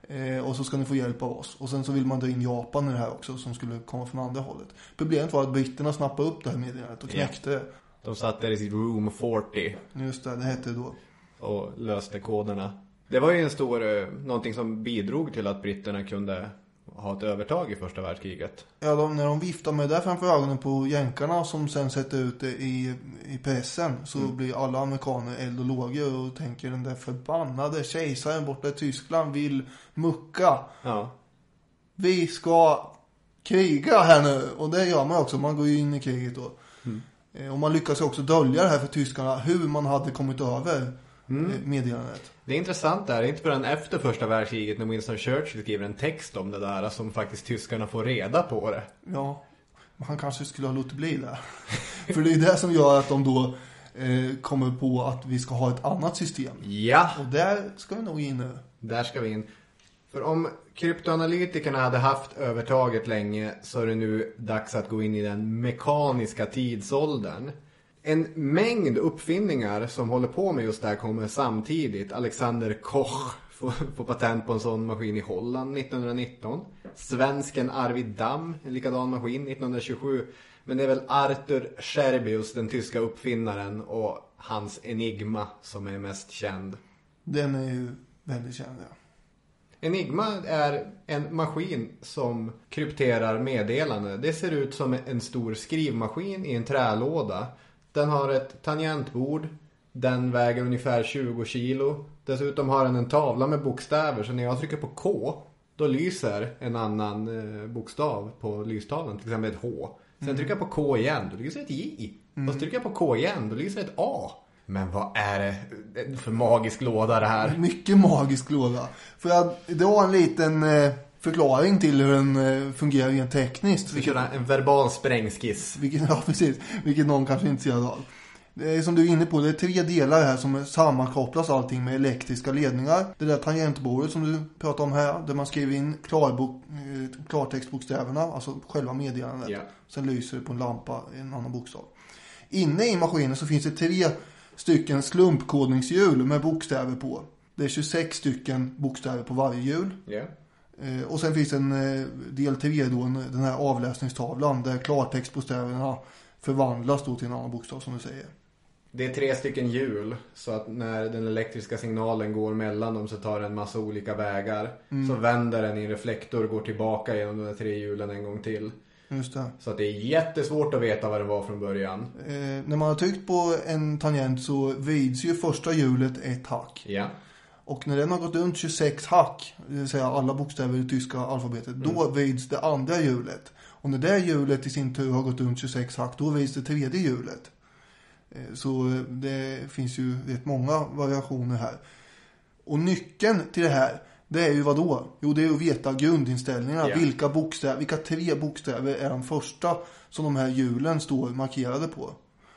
Speaker 1: Eh, och så ska ni få hjälp av oss. Och sen så vill man dra in Japan i det här också som skulle komma från andra hållet. Problemet var att britterna snappade upp det här meddelandet och knäckte det.
Speaker 2: De satt där i sitt room 40
Speaker 1: Just det, det hette det då.
Speaker 2: och löste koderna. Det var ju en stor, eh, någonting som bidrog till att britterna kunde ha ett övertag i första världskriget.
Speaker 1: Ja, de, när de viftar med det där framför ögonen på jänkarna som sen sätter ut det i, i pressen så blir alla amerikaner eld och lågor och tänker den där förbannade kejsaren borta i Tyskland vill mucka.
Speaker 2: Ja.
Speaker 1: Vi ska kriga här nu. Och det gör man också. Man går ju in i kriget då. Eh, Och man lyckas också dölja det här för tyskarna. Hur man hade kommit över eh, meddelandet.
Speaker 2: Det är intressant där, inte förrän efter första världskriget när Winston Churchill skriver en text om det där som faktiskt tyskarna får reda på det.
Speaker 1: Ja, han kanske skulle ha låtit bli det. för det är det som gör att de då eh, kommer på att vi ska ha ett annat system.
Speaker 2: Ja,
Speaker 1: Och där ska vi nog in nu.
Speaker 2: där ska vi in. För om kryptoanalytikerna hade haft övertaget länge så är det nu dags att gå in i den mekaniska tidsåldern. En mängd uppfinningar som håller på med just det här kommer samtidigt. Alexander Koch får, får patent på en sån maskin i Holland 1919. Svensken Arvid Damm, en likadan maskin 1927. Men det är väl Arthur Scherbius, den tyska uppfinnaren och hans Enigma som är mest känd.
Speaker 1: Den är ju väldigt känd, ja.
Speaker 2: Enigma är en maskin som krypterar meddelande. Det ser ut som en stor skrivmaskin i en trälåda. Den har ett tangentbord, Den väger ungefär 20 kilo. Dessutom har den en tavla med bokstäver så när jag trycker på K då lyser en annan eh, bokstav på lystavlan, till exempel ett H. Sen trycker jag på K igen, då lyser ett J. Och så trycker jag på K igen, då lyser ett A. Men vad är det för magisk låda det här?
Speaker 1: Mycket magisk låda. För jag dra en liten eh, förklaring till hur den eh, fungerar rent tekniskt.
Speaker 2: Vi kör en verbal sprängskiss.
Speaker 1: Vilket, ja, precis. Vilket någon kanske är intresserad av. Det är som du är inne på, det är tre delar här som sammankopplas allting med elektriska ledningar. Det där tangentbordet som du pratar om här, där man skriver in klarbok, eh, klartextbokstäverna, alltså själva meddelandet.
Speaker 2: Ja.
Speaker 1: Sen lyser det på en lampa en annan bokstav. Inne i maskinen så finns det tre stycken slumpkodningshjul med bokstäver på. Det är 26 stycken bokstäver på varje hjul.
Speaker 2: Ja.
Speaker 1: Eh, Och sen finns en eh, del 3 då, en- den här avläsningstavlan där klartextbokstäverna förvandlas då till en annan bokstav som du säger.
Speaker 2: Det är tre stycken hjul så att när den elektriska signalen går mellan dem så tar den en massa olika vägar. Så vänder den i en reflektor och går tillbaka genom de här tre hjulen en gång till.
Speaker 1: Just det.
Speaker 2: Så att det är jättesvårt att veta vad det var från början.
Speaker 1: Eh, när man har tryckt på en tangent så vrids ju första hjulet ett hack.
Speaker 2: Ja.
Speaker 1: Och när den har gått runt 26 hack, det vill säga alla bokstäver i tyska alfabetet, då vrids det andra hjulet. Och när det hjulet i sin tur har gått runt 26 hack, då vrids det tredje hjulet. Eh, Så eh, det finns ju rätt många variationer här. Och nyckeln till det här, det är ju vad då? Jo, det är att veta grundinställningarna.
Speaker 2: Ja.
Speaker 1: Vilka bokstäver, vilka tre bokstäver är de första som de här hjulen står markerade på?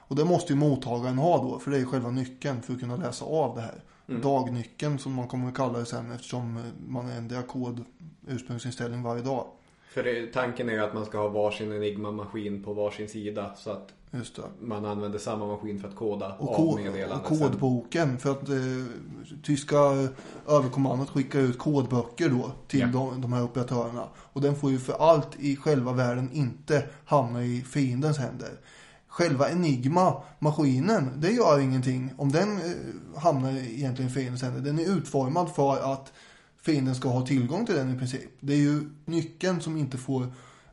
Speaker 1: Och det måste ju mottagaren ha då, för det är själva nyckeln för att kunna läsa av det här. Dagnyckeln som man kommer att kalla det sen eftersom man ändrar kod ursprungsinställning varje dag.
Speaker 2: För tanken är ju att man ska ha varsin Enigma-maskin på varsin sida så att man använder samma maskin för att koda
Speaker 1: Och, kod, och
Speaker 2: meddelandet sen.
Speaker 1: kodboken för att eh, tyska överkommandot skickar ut kodböcker då till
Speaker 2: Ja.
Speaker 1: de, de här operatörerna. Och den får ju för allt i själva världen inte hamna i fiendens händer. Själva Enigma-maskinen, det gör ingenting om den eh, hamnar egentligen i fiendens händer. Den är utformad för att fienden ska ha tillgång till den i princip. Det är ju nyckeln som inte får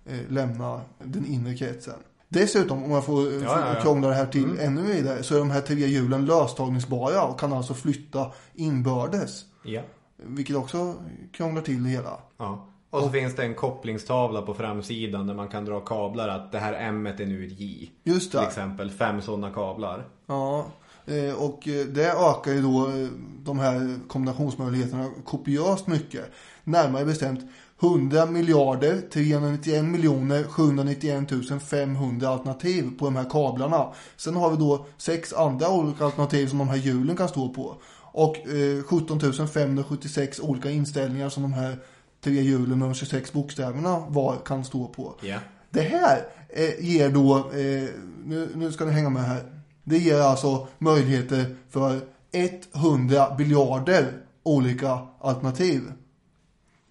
Speaker 1: eh, lämna den inre kretsen. Dessutom, om jag får eh,
Speaker 2: Ja, ja, ja.
Speaker 1: krångla det här till ännu vidare, så är de här tre hjulen löstagningsbara och kan alltså flytta inbördes.
Speaker 2: Ja.
Speaker 1: Vilket också krånglar till det hela.
Speaker 2: ja. Och så finns det en kopplingstavla på framsidan där man kan dra kablar att det här M är nu ett J.
Speaker 1: Just
Speaker 2: Till
Speaker 1: det.
Speaker 2: exempel fem sådana kablar.
Speaker 1: Ja, eh, och eh, det ökar ju då eh, de här kombinationsmöjligheterna kopiöst mycket. Närmare bestämt 100 miljarder 391 miljoner 791 500 alternativ på de här kablarna. Sen har vi då sex andra olika alternativ som de här hjulen kan stå på. Och eh, 17 576 olika inställningar som de här tre hjulen med de 26 bokstäverna var kan stå på.
Speaker 2: Ja.
Speaker 1: Det här eh, ger då, eh, nu, nu ska ni hänga med här. Det ger alltså möjligheter för 100 biljarder olika alternativ.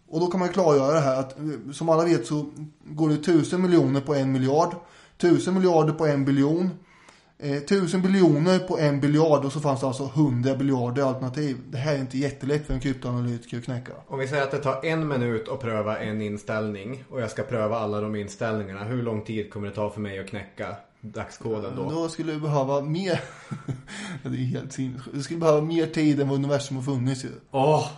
Speaker 1: Och då kan man klargöra det här att eh, som alla vet så går det 1000 miljoner på en miljard. 1000 miljarder på en biljon. Eh, 1000 biljoner på en biljard och så fanns det alltså 100 biljarder alternativ. Det här är inte jättelätt för en kryptoanalytiker att knäcka.
Speaker 2: Om vi säger att det tar en minut att pröva en inställning och jag ska pröva alla de inställningarna. Hur lång tid kommer det ta för mig att knäcka dagskoden då?
Speaker 1: Då skulle du behöva mer. det är helt sinnessjukt. Du skulle behöva mer tid än vad universum har funnits ju.
Speaker 2: Åh!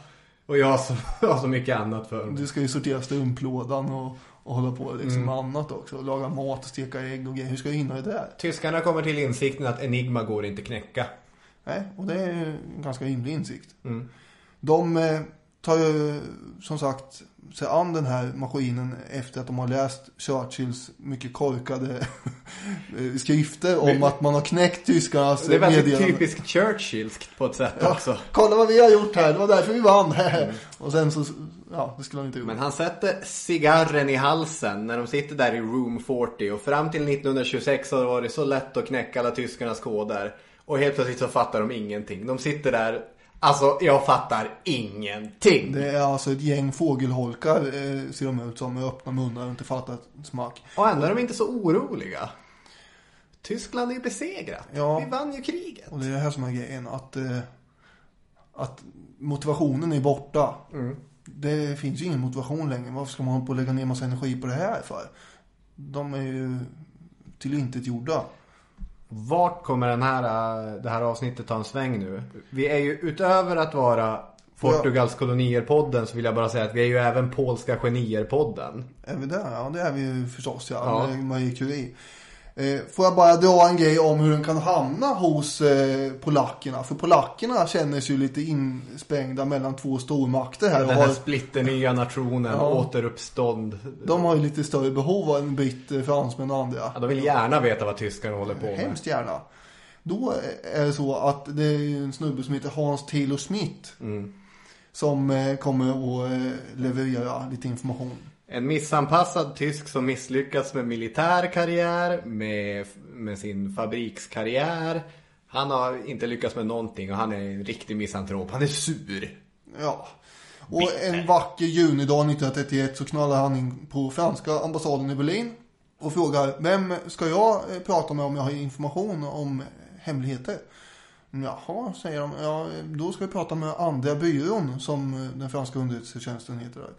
Speaker 2: Och jag har så, jag har så mycket annat för mig.
Speaker 1: Du ska ju sortera strumplådan och, och hålla på liksom med annat också. Laga mat, steka ägg och grejer. Hur ska du hinna det där?
Speaker 2: Tyskarna kommer till insikten att Enigma går inte knäcka.
Speaker 1: Nej, och det är en ganska rimlig insikt. De eh, tar ju som sagt sig an den här maskinen efter att de har läst Churchills mycket korkade skrifter om att man har knäckt tyskarnas
Speaker 2: Det är väldigt typiskt Churchillskt på ett sätt
Speaker 1: Ja,
Speaker 2: också.
Speaker 1: kolla vad vi har gjort här, det var därför vi vann. Och sen så, ja, det skulle han inte gjort.
Speaker 2: Men han sätter cigarren i halsen när de sitter där i room 40 och fram till 1926 har det varit så lätt att knäcka alla tyskarnas koder. Och helt plötsligt så fattar de ingenting. De sitter där, alltså jag fattar ingenting.
Speaker 1: Det är alltså ett gäng fågelholkar eh, ser de ut som med öppna munnar och inte fattar ett smack.
Speaker 2: Och ändå är de inte så oroliga. Tyskland är ju besegrat.
Speaker 1: Ja.
Speaker 2: Vi vann ju kriget.
Speaker 1: Och det är det här som är grejen, att, eh, att motivationen är borta. Det finns ju ingen motivation längre. Varför ska man hålla på och lägga ner massa energi på det här för? De är ju tillintetgjorda.
Speaker 2: Vart kommer den här, äh, det här avsnittet ta en sväng nu? Vi är ju utöver att vara Portugals kolonier-podden så vill jag bara säga att vi är ju även Polska genier-podden.
Speaker 1: Är vi där? Ja, det är vi ju förstås. Ja,
Speaker 2: Ja.
Speaker 1: Marie Curie. Eh, får jag bara dra en grej om hur den kan hamna hos eh, polackerna. För polackerna känner sig ju lite insprängda mellan två stormakter här.
Speaker 2: Den här
Speaker 1: har,
Speaker 2: splitternya nationen,
Speaker 1: Ja.
Speaker 2: återuppstånd.
Speaker 1: de har ju lite större behov av en britter, fransmän och andra.
Speaker 2: Ja, de vill gärna veta vad tyskarna håller på med.
Speaker 1: Hemskt gärna. Då är det så att det är en snubbe som heter Hans Taylor Smith. Som eh, kommer att eh, leverera lite information.
Speaker 2: En missanpassad tysk som misslyckats med militär karriär, med, med sin fabrikskarriär. Han har inte lyckats med någonting och han är en riktig misantrop. Han är sur.
Speaker 1: Ja. Och en vacker junidag 1931 så knallar han in på franska ambassaden i Berlin. Och frågar, vem ska jag eh, prata med om jag har information om hemligheter? Jaha, säger de. Ja, då ska vi prata med andra byrån som eh, den franska underrättelsetjänsten heter. Där.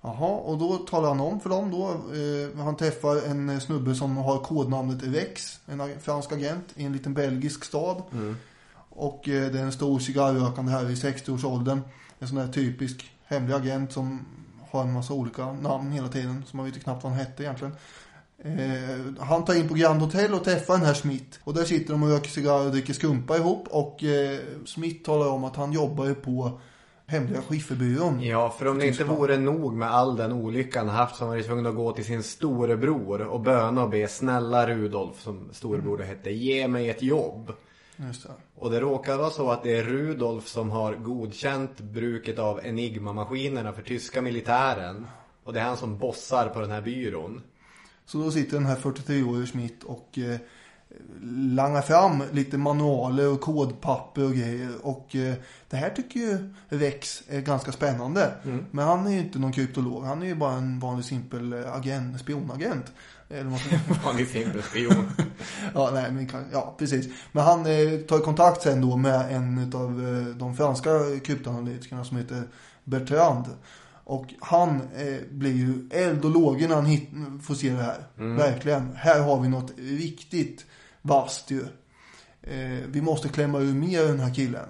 Speaker 1: Jaha, och då talar han om för dem då. Eh, han träffar en eh, snubbe som har kodnamnet Rex, en fransk agent i en liten belgisk stad. Och eh, det är en stor cigarrökande här i 60-årsåldern. En sån där typisk hemlig agent som har en massa olika namn hela tiden. Så man vet knappt vad han hette egentligen. Eh, han tar in på Grand Hotel och träffar den här Smith. Och där sitter de och röker cigarr och dricker skumpa ihop. Och eh, Smith talar om att han jobbar på hemliga skifferbyrån.
Speaker 2: Ja, för om det inte vore nog med all den olyckan han haft så var han tvungen att gå till sin storebror och böna och be snälla Rudolf som storebror hette, ge mig ett jobb.
Speaker 1: Just det.
Speaker 2: Och det råkar vara så att det är Rudolf som har godkänt bruket av Enigma-maskinerna för tyska militären. Och det är han som bossar på den här byrån.
Speaker 1: Så då sitter den här 43-årige Smith och eh, langar fram lite manualer och kodpapper och grejer. Och eh, det här tycker ju Rex är ganska spännande. Men han är ju inte någon kryptolog. Han är ju bara en vanlig simpel eh, agent, spionagent. Eller vad
Speaker 2: Vanlig simpel spion.
Speaker 1: Ja, nej, men ja, precis. Men han eh, tar kontakt sen då med en av eh, de franska kryptoanalytikerna som heter Bertrand. Och han eh, blir ju eld och lågor när han hit, får se det här. Verkligen. Här har vi något riktigt vasst ju. Eh, vi måste klämma ur mer den här killen.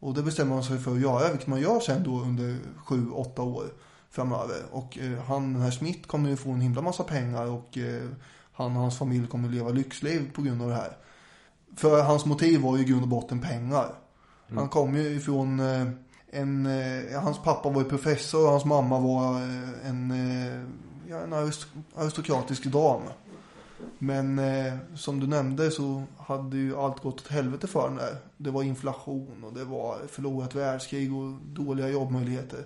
Speaker 1: Och det bestämmer man sig för att göra, vilket man gör sen då under sju, åtta år framöver. Och eh, han, den här Smith kommer ju få en himla massa pengar och eh, han och hans familj kommer leva lyxliv på grund av det här. För hans motiv var ju i grund och botten pengar. Han kom ju ifrån eh, en, eh, hans pappa var ju professor och hans mamma var eh, en, eh, ja, en arist- aristokratisk dam. Men eh, som du nämnde så hade ju allt gått åt helvete för den där. Det var inflation och det var förlorat världskrig och dåliga jobbmöjligheter.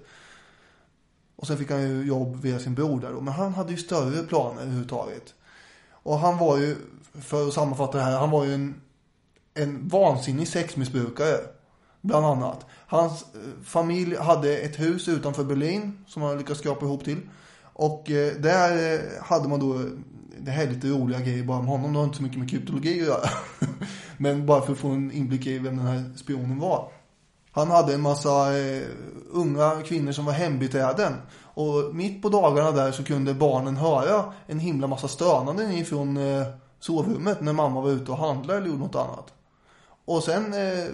Speaker 1: Och sen fick han ju jobb via sin bror där då. Men han hade ju större planer överhuvudtaget. Och han var ju, för att sammanfatta det här, han var ju en, en vansinnig sexmissbrukare. Bland annat. Hans eh, familj hade ett hus utanför Berlin som han lyckats skrapa ihop till. Och eh, där eh, hade man då, det här är lite roliga grejer bara om honom, det har inte så mycket med kryptologi att göra. Men bara för att få en inblick i vem den här spionen var. Han hade en massa eh, unga kvinnor som var hembiträden. Och mitt på dagarna där så kunde barnen höra en himla massa stönanden ifrån eh, sovrummet när mamma var ute och handlade eller gjorde något annat. Och sen eh,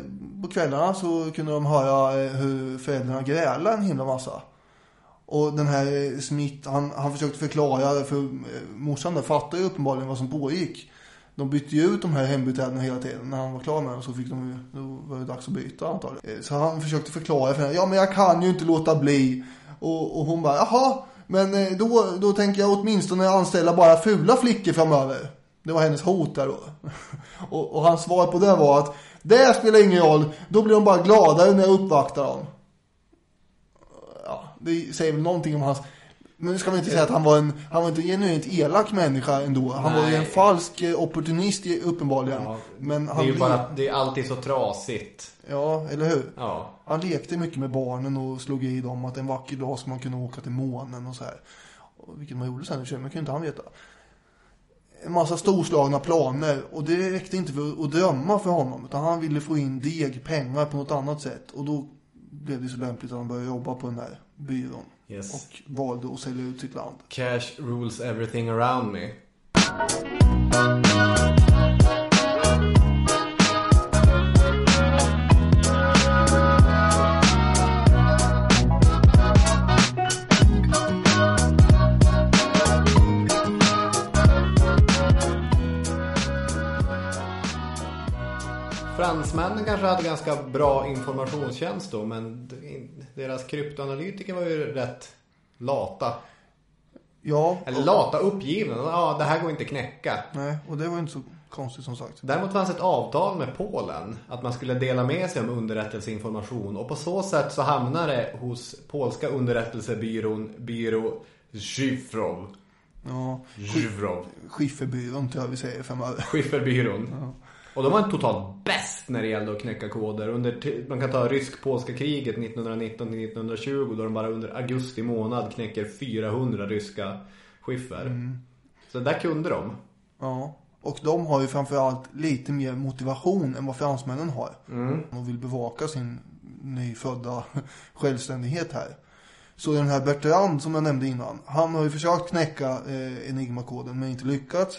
Speaker 1: på kvällarna så kunde de höra eh, hur föräldrarna grälade en himla massa. Och den här Smith, han, han försökte förklara för eh, morsan där fattade ju uppenbarligen vad som pågick. De bytte ju ut de här hembiträdena hela tiden. När han var klar med dem så fick de då var det dags att byta antagligen. Eh, så han försökte förklara för henne, ja men jag kan ju inte låta bli. Och, och hon bara, jaha, men eh, då, då tänker jag åtminstone anställa bara fula flickor framöver. Det var hennes hot där då. Och, och hans svar på det var att det spelar ingen roll, då blir de bara gladare när jag uppvaktar dem. Det säger väl någonting om hans... Nu ska man inte säga att han var en, han var inte en genuint elak människa ändå. Han var ju en
Speaker 2: Nej.
Speaker 1: falsk eh, opportunist uppenbarligen.
Speaker 2: Ja,
Speaker 1: Men
Speaker 2: det
Speaker 1: han
Speaker 2: är ju bara, det är alltid så trasigt.
Speaker 1: Ja, eller hur?
Speaker 2: Ja.
Speaker 1: Han lekte mycket med barnen och slog i dem att en vacker dag ska man kunna åka till månen och så här. Vilket man gjorde sen men kunde inte han veta. En massa storslagna planer och det räckte inte för att drömma för honom utan han ville få in deg, pengar på något annat sätt. Och då blev det så lämpligt att han började jobba på den här byrån.
Speaker 2: Yes.
Speaker 1: Och valde att sälja ut sitt land.
Speaker 2: Cash rules everything around me. Fransmännen kanske hade ganska bra informationstjänst då men deras kryptoanalytiker var ju rätt lata.
Speaker 1: Ja,
Speaker 2: Eller lata, uppgivna. Ja, det här går inte knäcka.
Speaker 1: nej, och det var inte så konstigt som sagt.
Speaker 2: Däremot fanns ett avtal med Polen att man skulle dela med sig om underrättelseinformation och på så sätt så hamnade det hos polska underrättelsebyrån Byrå Szyfrov.
Speaker 1: Ja,
Speaker 2: Szyfrov.
Speaker 1: skifferbyrån tror jag vi säger framöver.
Speaker 2: Skifferbyrån. Och de var totalt bäst när det gällde att knäcka koder. Under, man kan ta rysk-polska kriget 1919-1920 då de bara under augusti månad knäcker 400 ryska skiffer. Så där kunde de.
Speaker 1: Ja, och de har ju framförallt lite mer motivation än vad fransmännen har.
Speaker 2: Mm.
Speaker 1: De vill bevaka sin nyfödda självständighet här. Så den här Bertrand som jag nämnde innan, han har ju försökt knäcka eh, Enigma-koden men inte lyckats.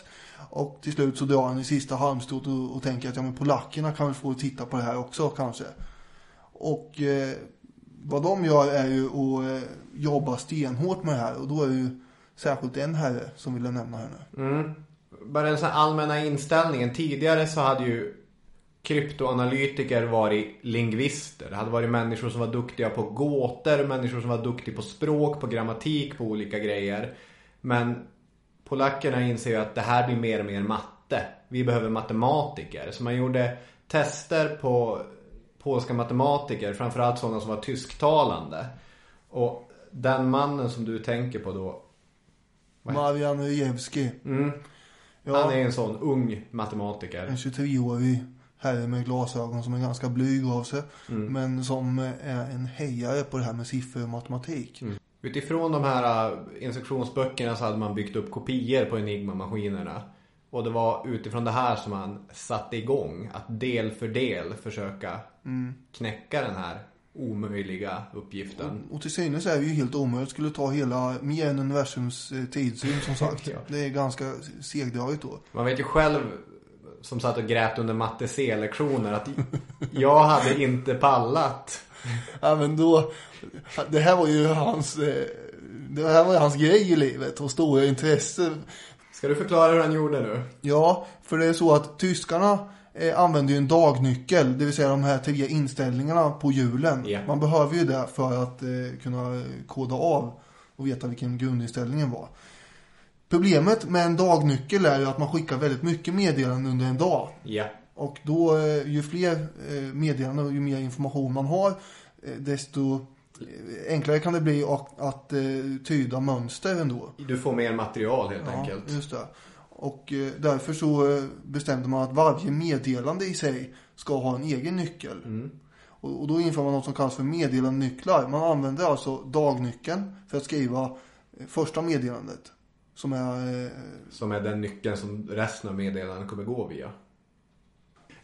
Speaker 1: Och till slut så drar han i sista halmstrået och, och tänker att ja men polackerna kan väl få titta på det här också kanske. Och eh, vad de gör är ju att eh, jobba stenhårt med det här och då är det ju särskilt en herre som vill jag nämna här nu. Mm.
Speaker 2: Bara den så allmänna inställningen. Tidigare så hade ju kryptoanalytiker varit lingvister. Det hade varit människor som var duktiga på gåtor, människor som var duktiga på språk, på grammatik, på olika grejer. Men polackerna inser att det här blir mer och mer matte. Vi behöver matematiker. Så man gjorde tester på polska matematiker, framförallt sådana som var tysktalande. Och den mannen som du tänker på då,
Speaker 1: Marian Rejewski. Ja.
Speaker 2: han är en sån ung matematiker.
Speaker 1: En 23-årig herre med glasögon som är ganska blyg av sig. Men som är en hejare på det här med siffror och matematik.
Speaker 2: Utifrån de här äh, instruktionsböckerna så hade man byggt upp kopior på Enigma-maskinerna. Och det var utifrån det här som man satte igång att del för del försöka knäcka den här omöjliga uppgiften.
Speaker 1: Och till synes är det ju helt omöjligt. Det skulle ta hela, mer än universums eh, tidsrymd som sagt.
Speaker 2: Ja.
Speaker 1: Det är ganska segdraget då.
Speaker 2: Man vet ju själv som satt och grät under matte C-lektioner att jag hade inte pallat.
Speaker 1: Ja men då, det här var ju hans, eh, det här var ju hans grej i livet. Och stora intresse.
Speaker 2: Ska du förklara hur han gjorde nu?
Speaker 1: Ja, för det är så att tyskarna eh, använder ju en dagnyckel. Det vill säga de här tre inställningarna på hjulen.
Speaker 2: Ja.
Speaker 1: Man behöver ju det för att eh, kunna koda av och veta vilken grundinställningen var. Problemet med en dagnyckel är ju att man skickar väldigt mycket meddelanden under en dag.
Speaker 2: Ja.
Speaker 1: Och då, eh, ju fler eh, meddelanden och ju mer information man har, eh, desto enklare kan det bli att, att tyda mönster ändå.
Speaker 2: Du får mer material helt
Speaker 1: Ja,
Speaker 2: enkelt.
Speaker 1: just det. Och därför så bestämde man att varje meddelande i sig ska ha en egen nyckel.
Speaker 2: Mm.
Speaker 1: Och, då inför man något som kallas för meddelandnycklar. Man använder alltså dagnyckeln för att skriva första meddelandet. Som är
Speaker 2: Som är den nyckeln som resten av meddelandet kommer gå via.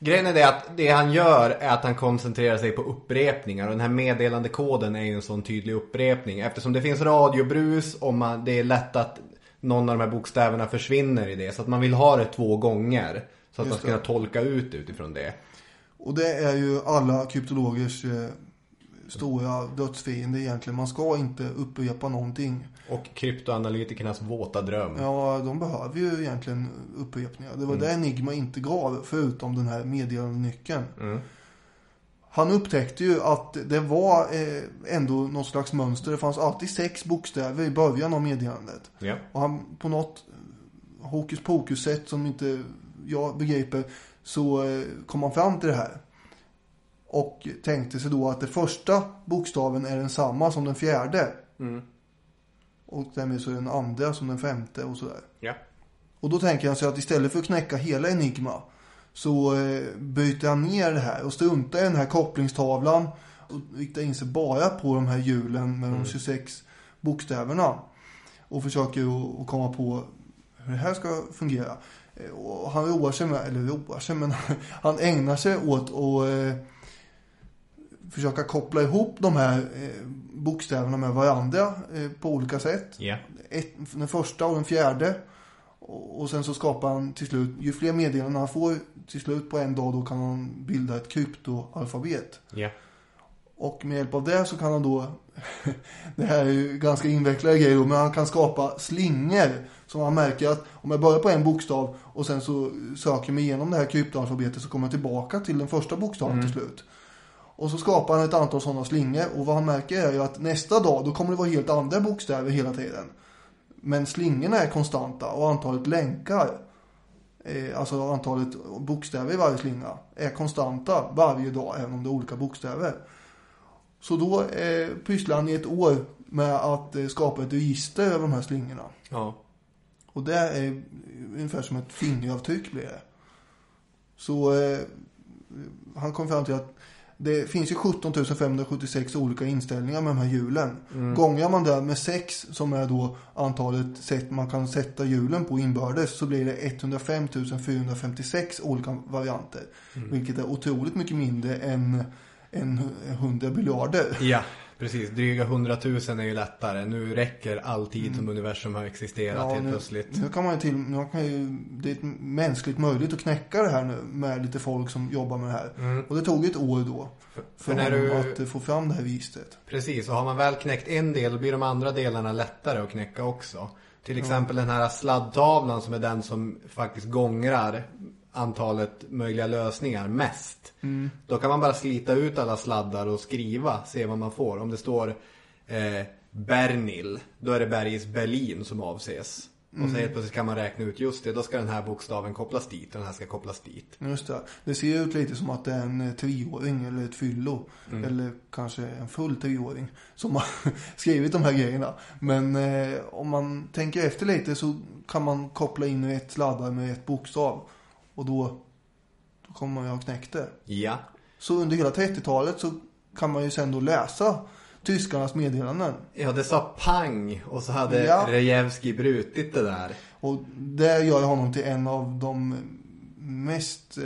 Speaker 2: Grejen är det att det han gör är att han koncentrerar sig på upprepningar. Och den här meddelandekoden är ju en sån tydlig upprepning. Eftersom det finns radiobrus och man, det är lätt att någon av de här bokstäverna försvinner i det. Så att man vill ha det två gånger. Så att man
Speaker 1: Just
Speaker 2: ska
Speaker 1: det.
Speaker 2: kunna tolka ut utifrån det.
Speaker 1: Och det är ju alla kryptologers eh, stora dödsfiende egentligen. Man ska inte upprepa någonting.
Speaker 2: Och kryptoanalytikernas våta dröm.
Speaker 1: Ja, de behöver ju egentligen upprepningar. Det var det Enigma inte gav, förutom den här meddelandanyckeln. Han upptäckte ju att det var eh, ändå något slags mönster. Det fanns alltid sex bokstäver i början av meddelandet.
Speaker 2: Ja.
Speaker 1: Och han på något hokus pokus sätt som inte jag begriper så eh, kom han fram till det här. Och tänkte sig då att den första bokstaven är densamma som den fjärde. Och därmed så är den andra som den femte och sådär.
Speaker 2: Ja.
Speaker 1: Och då tänker han sig att istället för att knäcka hela Enigma så eh, byter han ner det här och struntar i den här kopplingstavlan och riktar in sig bara på de här hjulen med de 26 bokstäverna. Och försöker att- att komma på hur det här ska fungera. Eh, Och han roar sig med, eller roar sig, men han ägnar sig åt att eh, försöka koppla ihop de här eh, bokstäverna med varandra eh, på olika sätt
Speaker 2: Ja.
Speaker 1: ett, den första och den fjärde. Och, och sen så skapar han till slut, ju fler meddelanden han får till slut på en dag, då kan han bilda ett kryptoalfabet.
Speaker 2: Ja.
Speaker 1: Och med hjälp av det så kan han då det här är ju ganska invecklade grejer då, men han kan skapa slingor. Så han märker att om jag börjar på en bokstav och sen så söker mig igenom det här kryptoalfabetet så kommer jag tillbaka till den första bokstaven till slut. Och så skapar han ett antal sådana slingor och vad han märker är ju att nästa dag då kommer det vara helt andra bokstäver hela tiden. Men slingorna är konstanta och antalet länkar, eh, alltså antalet bokstäver i varje slinga, är konstanta varje dag även om det är olika bokstäver. Så då eh, pysslar han i ett år med att eh, skapa ett register över de här slingorna.
Speaker 2: Ja.
Speaker 1: Och det är ungefär som ett fingeravtryck blir det. Så eh, han kom fram till att det finns ju 17 576 olika inställningar med de här hjulen. Gångar man det med 6 som är då antalet sätt man kan sätta hjulen på inbördes så blir det 105 456 olika varianter. Vilket är otroligt mycket mindre än, än 100 biljarder.
Speaker 2: Ja, precis. Dryga hundratusen är ju lättare. Nu räcker all tid som universum har existerat helt
Speaker 1: nu,
Speaker 2: plötsligt.
Speaker 1: Nu kan man ju till, nu kan ju, det är mänskligt möjligt att knäcka det här nu med lite folk som jobbar med det här. Och det tog ett år då. För,
Speaker 2: för när du-
Speaker 1: att eh, få fram det här registret.
Speaker 2: Precis, och har man väl knäckt en del blir de andra delarna lättare att knäcka också. Till exempel den här sladdtavlan som är den som faktiskt gångrar antalet möjliga lösningar mest. Då kan man bara slita ut alla sladdar och skriva, se vad man får. Om det står eh, Bernil, då är det bergets Berlin som avses. Och så helt plötsligt kan man räkna ut, just det, då ska den här bokstaven kopplas dit och den här ska kopplas dit.
Speaker 1: Just det. Det ser ut lite som att det är en eh, treåring eller ett fyllo. Eller kanske en full treåring. Som har skrivit de här grejerna. Men eh, om man tänker efter lite så kan man koppla in ett sladdar med ett bokstav. Och då, då kommer man ju ha knäckt det.
Speaker 2: Ja,
Speaker 1: Så under hela 30-talet så kan man ju sen då läsa tyskarnas meddelanden.
Speaker 2: ja det sa pang och så hade
Speaker 1: Ja.
Speaker 2: Rejewski brutit det där.
Speaker 1: Och det gör honom till en av de mest eh,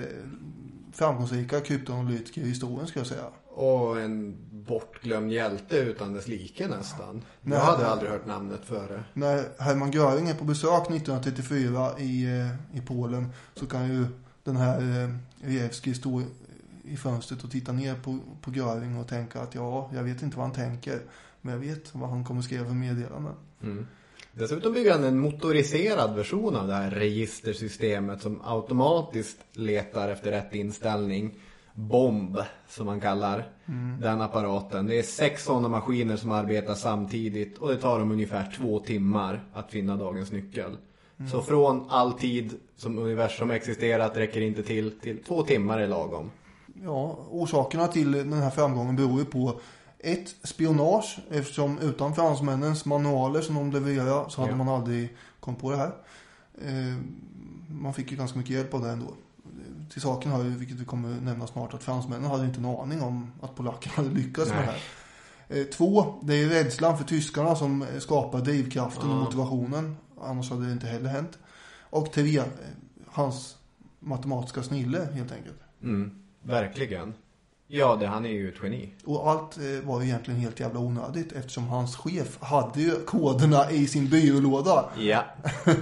Speaker 1: framgångsrika kryptoanalytiker i historien skulle jag säga.
Speaker 2: Och en bortglömd hjälte utan dess like nästan.
Speaker 1: Nej.
Speaker 2: jag hade aldrig hört namnet före.
Speaker 1: När Hermann Göring är på besök 1934 i, eh, i Polen så kan ju den här eh, Rejewski stå i fönstret och titta ner på, på Göring och tänka att ja, jag vet inte vad han tänker. Men jag vet vad han kommer skriva för meddelanden.
Speaker 2: Dessutom bygger han en motoriserad version av det här registersystemet som automatiskt letar efter rätt inställning. Bomb, som man kallar den apparaten. Det är sex sådana maskiner som arbetar samtidigt och det tar dem ungefär två timmar att finna dagens nyckel. Så från all tid som universum existerat räcker inte till, till två timmar är lagom.
Speaker 1: Ja, orsakerna till den här framgången beror ju på ett, spionage. Eftersom utan fransmännens manualer som de levererar så hade
Speaker 2: Ja.
Speaker 1: man aldrig kommit på det här. Eh, man fick ju ganska mycket hjälp av det ändå. Till saken har ju, vilket vi kommer nämna snart, att fransmännen hade inte en aning om att polackerna hade lyckats med det
Speaker 2: Nej.
Speaker 1: här. Eh, två, det är rädslan för tyskarna som eh, skapar drivkraften och motivationen. Annars hade det inte heller hänt. Och tre, eh, hans matematiska snille helt enkelt.
Speaker 2: Mm, verkligen. Ja, det, han är ju ett geni.
Speaker 1: Och allt var ju egentligen helt jävla onödigt eftersom hans chef hade ju koderna i sin byrålåda.
Speaker 2: Ja.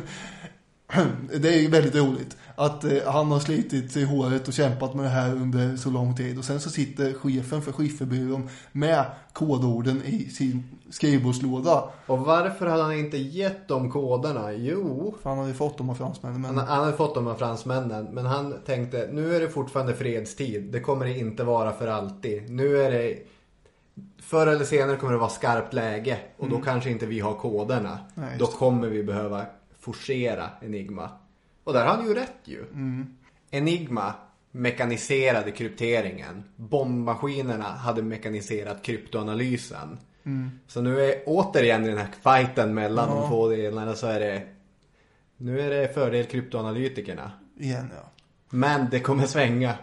Speaker 1: Det är ju väldigt roligt att eh, han har slitit i håret och kämpat med det här under så lång tid. Och sen så sitter chefen för skifferbyrån med kodorden i sin skrivbordslåda.
Speaker 2: Och varför hade han inte gett dem koderna? Jo,
Speaker 1: För han hade fått dem av fransmännen.
Speaker 2: han,
Speaker 1: Men
Speaker 2: han hade fått dem av fransmännen. Men han tänkte, nu är det fortfarande fredstid. Det kommer det inte vara för alltid. Nu är det... Förr eller senare kommer det vara skarpt läge. Och då kanske inte vi har koderna.
Speaker 1: Mm. Nej,
Speaker 2: då kommer vi behöva forcera Enigma. Och där har han ju rätt ju.
Speaker 1: Mm.
Speaker 2: Enigma mekaniserade krypteringen. Bombmaskinerna hade mekaniserat kryptoanalysen.
Speaker 1: Mm.
Speaker 2: Så nu är återigen i den här fighten mellan de två delarna så är det Nu är det fördel kryptoanalytikerna.
Speaker 1: igen ja.
Speaker 2: Men det kommer svänga.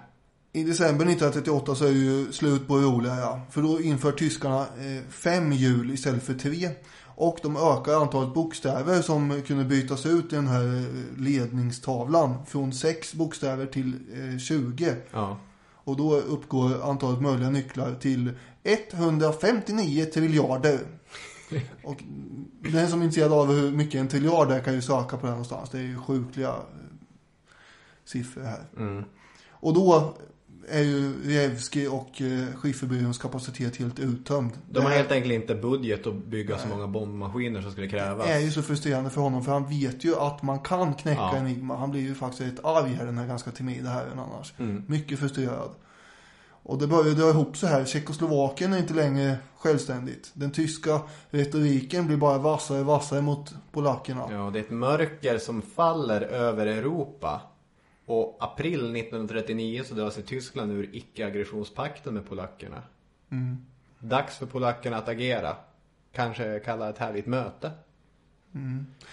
Speaker 1: I december 1938 så är det ju slut på det roliga ja. För då inför tyskarna eh, fem hjul istället för tre. Och de ökar antalet bokstäver som kunde bytas ut i den här eh, ledningstavlan. Från sex bokstäver till eh, 20.
Speaker 2: Ja.
Speaker 1: Och då uppgår antalet möjliga nycklar till 159 triljarder. Och den som är intresserad av hur mycket en triljard är kan ju söka på den någonstans. Det är ju sjukliga eh, siffror här. Och då är ju Revski och eh, Skifferbyråns kapacitet helt uttömd.
Speaker 2: De har
Speaker 1: Det
Speaker 2: helt enkelt inte budget att bygga så många bombmaskiner som skulle krävas.
Speaker 1: är ju så frustrerande för honom för han vet ju att man kan knäcka
Speaker 2: Ja.
Speaker 1: Enigma. Han blir ju faktiskt rätt arg här den här ganska timida herren annars.
Speaker 2: Mm.
Speaker 1: Mycket frustrerad. Och det börjar dra ihop så här. Tjeckoslovakien är inte längre självständigt. Den tyska retoriken blir bara vassare och vassare mot polackerna.
Speaker 2: Ja, det är ett mörker som faller över Europa. Och april 1939 så drar sig Tyskland ur icke-aggressionspakten med polackerna. Dags för polackerna att agera. Kanske kalla ett härligt möte.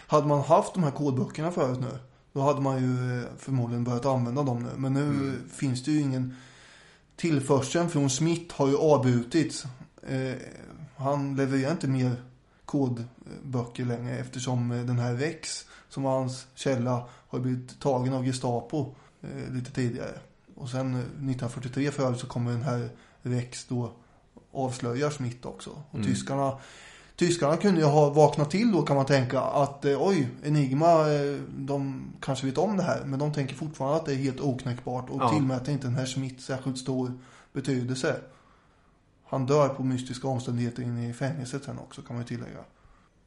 Speaker 1: Hade man haft de här kodböckerna förut nu, då hade man ju eh, förmodligen börjat använda dem nu. Men nu finns det ju ingen tillförseln från Smith har ju avbrutits. Eh, han levererar inte mer kodböcker längre eftersom eh, den här Rex, som var hans källa, har blivit tagen av Gestapo eh, lite tidigare. Och sen eh, 1943 för övrigt så kommer den här Rex då avslöjar Smith också. Och tyskarna Tyskarna kunde ju ha vaknat till då kan man tänka att eh, oj, Enigma, eh, de kanske vet om det här. Men de tänker fortfarande att det är helt oknäckbart och
Speaker 2: Ja.
Speaker 1: tillmäter inte den här Smith särskilt stor betydelse. Han dör på mystiska omständigheter inne i fängelset sen också kan man ju tillägga.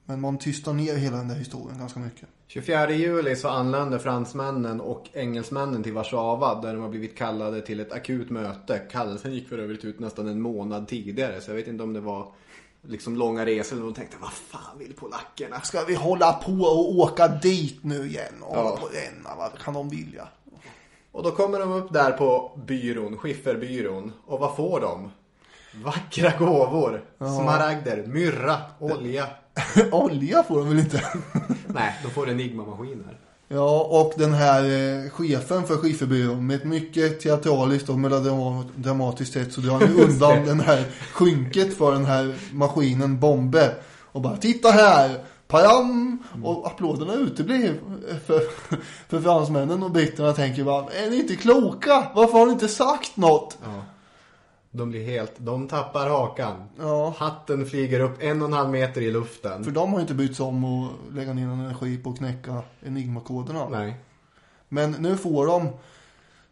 Speaker 1: Men man tystar ner hela den där historien ganska mycket.
Speaker 2: 24 juli så anländer fransmännen och engelsmännen till Warszawa där de har blivit kallade till ett akut möte. Kallelsen gick för övrigt ut nästan en månad tidigare så jag vet inte om det var liksom långa resor eller de tänkte vad fan vill polackerna?
Speaker 1: Ska vi hålla på och åka dit nu igen och
Speaker 2: Ja.
Speaker 1: på och ränna? Vad kan de vilja?
Speaker 2: Och då kommer de upp där på byrån, skifferbyrån. Och vad får de? Vackra gåvor. Smaragder, myrra, olja.
Speaker 1: Olja får de väl inte?
Speaker 2: Nej, de får Enigma-maskiner.
Speaker 1: Ja, och den här eh, chefen för skifferbyrån med ett mycket teatraliskt och melodramatiskt sätt så drar han undan den här skynket för den här maskinen Bombe. Och bara, titta här! Pajam! Och applåderna uteblir för, för fransmännen och britterna tänker bara, är ni inte kloka? Varför har ni inte sagt något?
Speaker 2: Ja. De blir helt, de tappar hakan.
Speaker 1: Ja.
Speaker 2: Hatten flyger upp en och en halv meter i luften.
Speaker 1: För de har inte brytt sig om att lägga ner någon energi på att knäcka Enigma-koderna.
Speaker 2: Nej.
Speaker 1: Men nu får de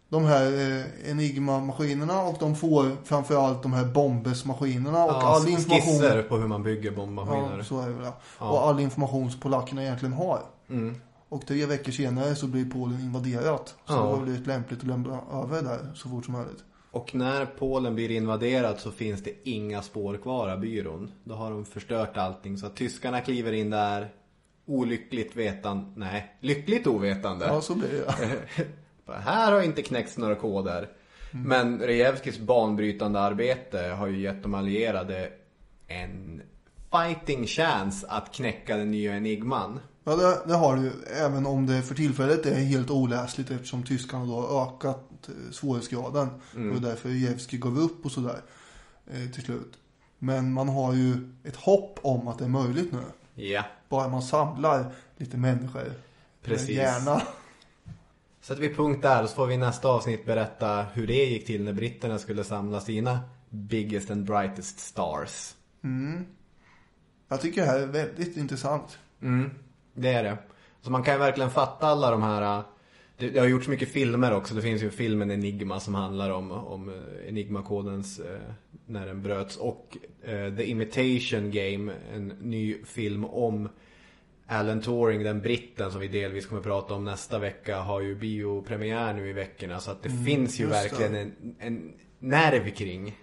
Speaker 1: de här eh, Enigma-maskinerna och de får framförallt de här Bombes-maskinerna och
Speaker 2: Ja,
Speaker 1: all information.
Speaker 2: skisser på hur man bygger bombmaskiner.
Speaker 1: Ja, så är det ja. Och all information som polackerna egentligen har.
Speaker 2: Mm.
Speaker 1: Och tre veckor senare så blir Polen invaderat. Så
Speaker 2: Ja.
Speaker 1: det var väl rätt lämpligt att lämna över där så fort som möjligt.
Speaker 2: Och när Polen blir invaderat så finns det inga spår kvar av byrån. Då har de förstört allting. Så att tyskarna kliver in där. Olyckligt vetande. Nej, lyckligt ovetande.
Speaker 1: Ja, så blir det.
Speaker 2: Här har inte knäckts några koder. Men Rejevskis banbrytande arbete har ju gett de allierade en fighting chance att knäcka den nya enigman.
Speaker 1: Ja, det, det har du ju. Även om det för tillfället är helt oläsligt eftersom tyskarna då har ökat eh, svårighetsgraden.
Speaker 2: Mm.
Speaker 1: Och därför Jevski gav upp och sådär eh, till slut. Men man har ju ett hopp om att det är möjligt nu.
Speaker 2: Ja,
Speaker 1: Bara man samlar lite människor.
Speaker 2: Precis.
Speaker 1: Gärna.
Speaker 2: sätter vi punkt där så får vi i nästa avsnitt berätta hur det gick till när britterna skulle samla sina biggest and brightest stars.
Speaker 1: Jag tycker det här är väldigt intressant.
Speaker 2: Mm, det är det. Så man kan ju verkligen fatta alla de här... äh, Det, det har gjorts mycket filmer också. Det finns ju filmen Enigma som handlar om, om äh, Enigma-kodens eh, när den bröts. Och eh, The Imitation Game, en ny film om Alan Turing, den britten som vi delvis kommer prata om nästa vecka, har ju biopremiär nu i veckorna. Så att det finns ju verkligen en, en nerv kring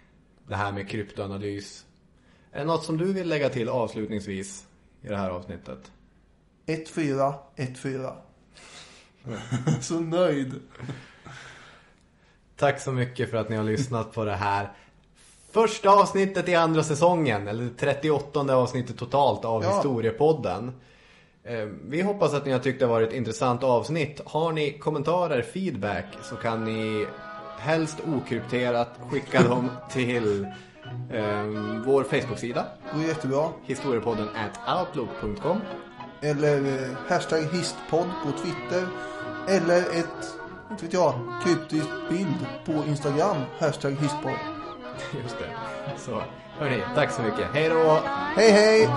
Speaker 2: det här med kryptoanalys. Är det något som du vill lägga till avslutningsvis i det här avsnittet?
Speaker 1: 1-4, 1-4. så nöjd.
Speaker 2: Tack så mycket för att ni har lyssnat på det här första avsnittet i andra säsongen, eller 38 avsnittet totalt av
Speaker 1: Ja.
Speaker 2: Historiepodden. Eh, Vi hoppas att ni har tyckt det har varit ett intressant avsnitt. Har ni kommentarer, feedback, så kan ni helst okrypterat skicka dem till eh, vår Facebook-sida,
Speaker 1: Det går jättebra.
Speaker 2: historiepodden at outlook.com.
Speaker 1: Eller eh, hashtag histpodd på Twitter. Eller ett, inte vet jag, kryptisk bild på Instagram. Hashtag histpodd.
Speaker 2: Just det. Så, hörni, tack så mycket. Hej då!
Speaker 1: Hej hej!